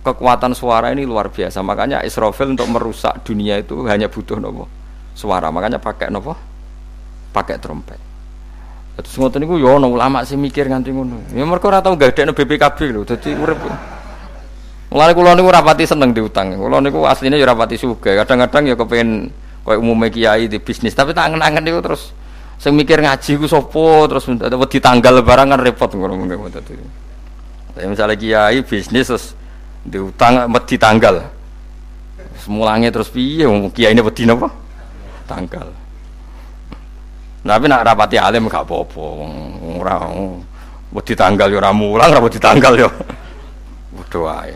kekuatan suara ini luar biasa. Makanya Israfil untuk merusak dunia itu hanya butuh nopo suara. Makanya pakai nopo? Pakai trompet. Terus ngoten niku yo ono ulama sih mikir nganti ngono. Ya mereka ora tau gadekno BPKB lho. Dadi urip. Mulane kula niku rapati seneng diutang. Kula niku aslinya ya rapati sugih. Kadang-kadang ya kepengen Kayak umumnya kiai di bisnis, tapi tak angen-angen itu terus saya mikir ngaji ku sopo terus di tanggal lebaran kan repot ngono ngono misalnya kiai bisnis terus di tanggal. Semulangnya terus piye kiai ini wedi napa? Tanggal. Tapi nak rapati alim gak apa-apa. Ora wedi tanggal yo ora mulang, ora wedi tanggal yo. Bodoh ae.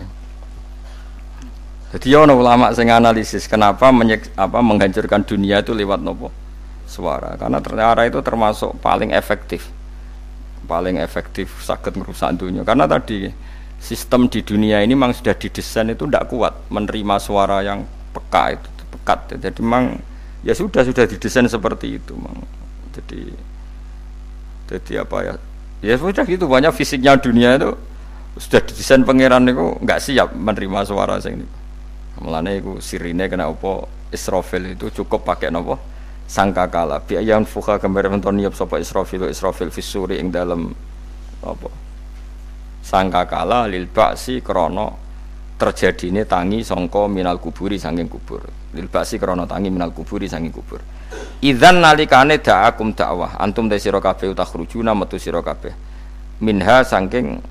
Jadi ya ulama sing analisis kenapa menyek, apa menghancurkan dunia itu lewat nopo suara. Karena ternyata itu termasuk paling efektif. Paling efektif sakit merusak dunia. Karena tadi sistem di dunia ini memang sudah didesain itu tidak kuat menerima suara yang peka itu pekat. Jadi memang ya sudah sudah didesain seperti itu, memang. Jadi jadi apa ya? Ya sudah gitu banyak fisiknya dunia itu sudah didesain pangeran itu nggak siap menerima suara ini. Mulane iku sirine kena apa Israfil itu cukup pakai napa sangkakala ayam fuka gambar menton niap sapa Israfil Israfil fisuri ing dalam apa sangkakala lil ba'si krana terjadine tangi sangka minal kuburi saking kubur. Lil ba'si krana tangi minal kuburi saking kubur. Idzan nalikane da'akum dakwah antum te sira kabeh utakhrujuna metu sira kabeh. Minha saking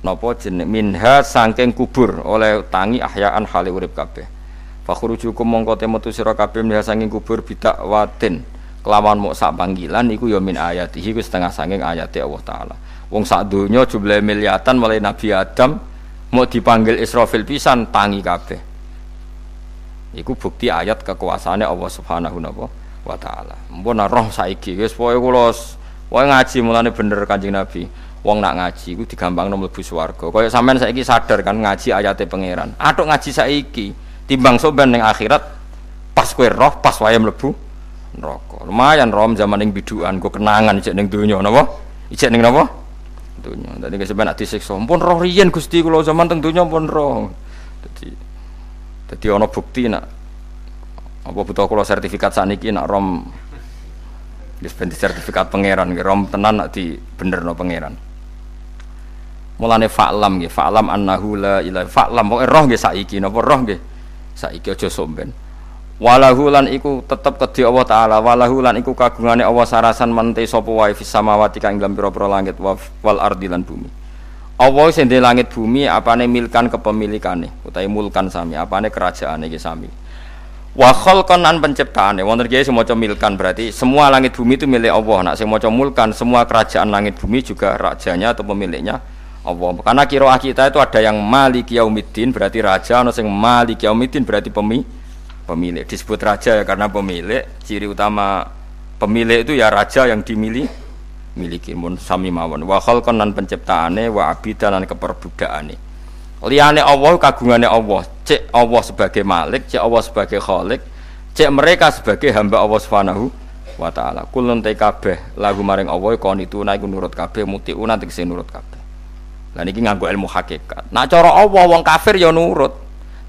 napa jeneng? Minha saking kubur oleh tangi ahyaan hale urip kabeh. Fakhrujukum mongko metu sira kabeh minha saking kubur bidak watin. Kelawan mok sak panggilan iku ya min ayatihi ku setengah saking ayate Allah taala wong sak donya jumlah miliatan mulai Nabi Adam mau dipanggil Israfil pisan tangi kabeh iku bukti ayat kekuasaannya Allah Subhanahu wa taala mpun roh saiki wis pokoke kula wae ngaji mulane bener Kanjeng Nabi Wong nak ngaji iku digampangno mlebu swarga. Kaya sampean saiki sadar kan ngaji ayate pangeran. Atuk ngaji saiki timbang soban ning akhirat Pas kue roh, pas wayam lebu neraka. Lumayan rom zaman ing biduan, gue kenangan ijek ning donya napa? Ijek ning napa? Donya. Dadi sampeyan nak disiksa, pun roh riyen Gusti kula zaman teng donya pun roh. Dadi dadi ana bukti nak apa butuh kula sertifikat saniki nak rom Wis sertifikat pangeran rom tenan nak di bener no pangeran. Mulane fa'lam nggih, fa'lam annahu la ilaha fa'lam pokoke roh nggih saiki napa roh nggih. Saiki aja somben. Walahu lan iku tetep kedhi Allah taala, walahu lan iku kagungane Allah sarasan mente sapa wae fis samawati kang dalam pira-pira langit wal ardi lan bumi. Allah sing langit bumi apane milkan kepemilikane utawi mulkan sami, apane kerajaane iki sami. Wa khalqan an penciptaane. Wonten kiye sing maca milkan berarti semua langit bumi itu milik Allah. Nak sing maca mulkan semua kerajaan langit bumi juga rajanya atau pemiliknya Allah. Karena kiroah kita itu ada yang Malik Yaumiddin berarti raja, ana sing Malik Yaumiddin berarti pemi pemilik. Disebut raja ya karena pemilik. Ciri utama pemilik itu ya raja yang dimiliki miliki. Mun sami mawon. Wa khalqan lan penciptaane wa abidan lan keperbudakane liane Allah kagungane Allah. Cek Allah sebagai malik cek Allah sebagai khalik cek mereka sebagai hamba Allah subhanahu wa ta'ala. Kulun te kabeh lagu maring Allah kon itu naik nurut kabeh mutiuna tegese nurut kabeh. Lah niki nganggo ilmu hakikat. Nak cara Allah wong kafir ya nurut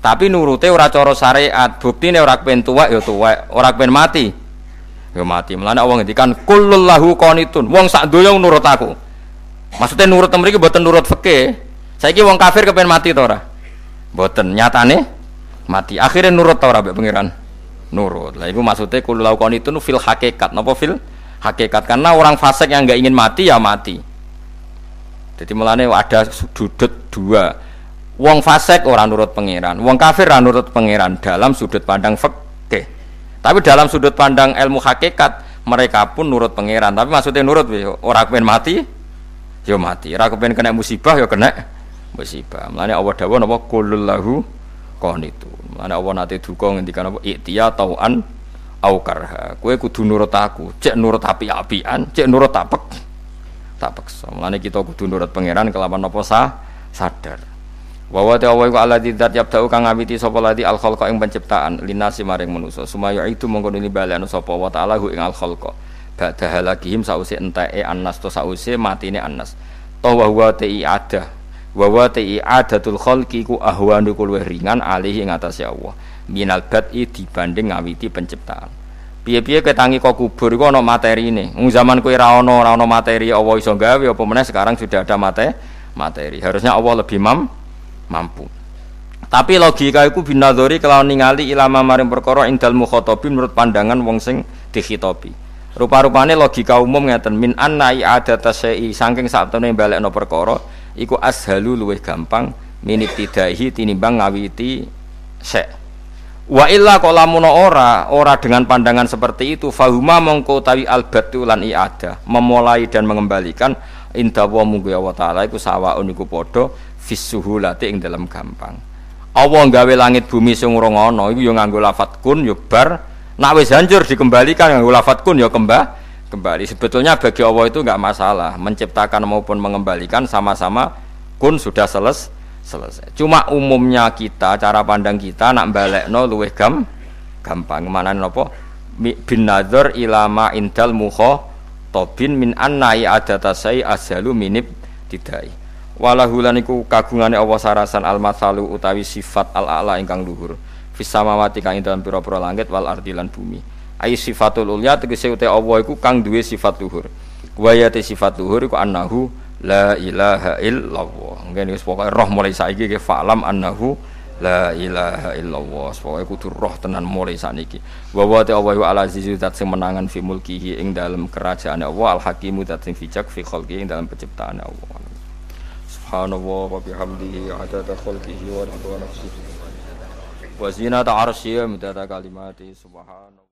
tapi nurute ora cara syariat buktine ora kepen tuwek ya tuwek ora kepen mati ya mati melane Allah ngendikan kullul lahu qanitun wong sak donya nurut aku maksudnya nurut mriki mboten nurut fikih Saiki wong kafir kepen mati to ora? Mboten, nyatane mati. Akhirnya nurut to ora mbek pangeran? Nurut. Lah iku maksudnya kul laukon itu fil hakikat. Napa fil hakikat? Karena orang fasik yang enggak ingin mati ya mati. Jadi mulane ada sudut dua. Wong fasik orang nurut pangeran, wong kafir ora nurut pangeran dalam sudut pandang fikih. Tapi dalam sudut pandang ilmu hakikat mereka pun nurut pangeran. Tapi maksudnya nurut orang kepen mati, ya mati. Ora kepen kena musibah ya kena musibah. Mulane Allah dawuh napa kullu lahu qanitu. Mulane Allah nate duka ngendikan apa iktiya tauan au karha. Kowe kudu nurut aku, cek nurut api-apian, cek nurut tapek. Tak peksa. Mulane kita kudu nurut pangeran kelawan apa sah sadar. Wa wa ta wa alladzi dzat yabda'u kang ngawiti sapa ladi al khalqa ing penciptaan linasi maring manusa. Sumaya itu mongko nili balekno sapa wa ta'ala hu ing al khalqa. Ba'da halakihim sause enteke annas to sause matine annas. Tawa wa ta'i adah wa wa i'adatul khalqi ku ahwanu luwih ringan alihi ing atase Allah minal bad'i dibanding ngawiti penciptaan piye-piye ketangi kok kubur iku ana materine wong zaman kowe ra ana ora ana materi Allah iso gawe apa meneh sekarang sudah ada mate materi harusnya Allah lebih mam mampu. Tapi logika iku binadzori kelawan ningali ilama maring perkara indal mukhatabin menurut pandangan wong sing dikhitobi rupa-rupane logika umum ngeten min anna i'adata syai'i saking saktemene balekno perkara iku ashalu luwih gampang minit tidahi tinimbang ngawiti sek wa illa lamun ora ora dengan pandangan seperti itu fahuma mongko tawi albatu lan iada memulai dan mengembalikan inda wa munggu ya taala iku sawaun iku padha fis suhulati ing dalam gampang Allah gawe langit bumi sing ora ana iku ya nganggo lafat kun ya bar nak wis hancur dikembalikan nganggo lafat kun ya kembali kembali. Sebetulnya bagi Allah itu nggak masalah, menciptakan maupun mengembalikan sama-sama kun sudah seles selesai. Cuma umumnya kita, cara pandang kita nak balik no luweh gam gampang. Mana nopo bin nazar ilama indal muho tobin min annai adatasai asalu minib tidai. Walahulan iku kagungane Allah sarasan al masalu utawi sifat al ala ingkang luhur. Fis samawati kang dalam pira-pira langit wal ardilan bumi. Ai sifatul ulya tegese uta Allah iku kang duwe sifat luhur. Wayate sifat luhur iku annahu la ilaha illallah. Ngene wis pokoke roh mulai saiki ke fa'lam annahu la ilaha illallah. Pokoke kudu roh tenan mulai saniki wa wa ta Allah al azizu zat sing menangan fi mulkihi ing dalam kerajaan Allah al hakimu zat sing fi khalqi ing dalam penciptaan Allah subhanallah wa bihamdihi adada khalqihi wa ridwa nafsihi. Wa zinata arsyihi midada kalimati subhanallah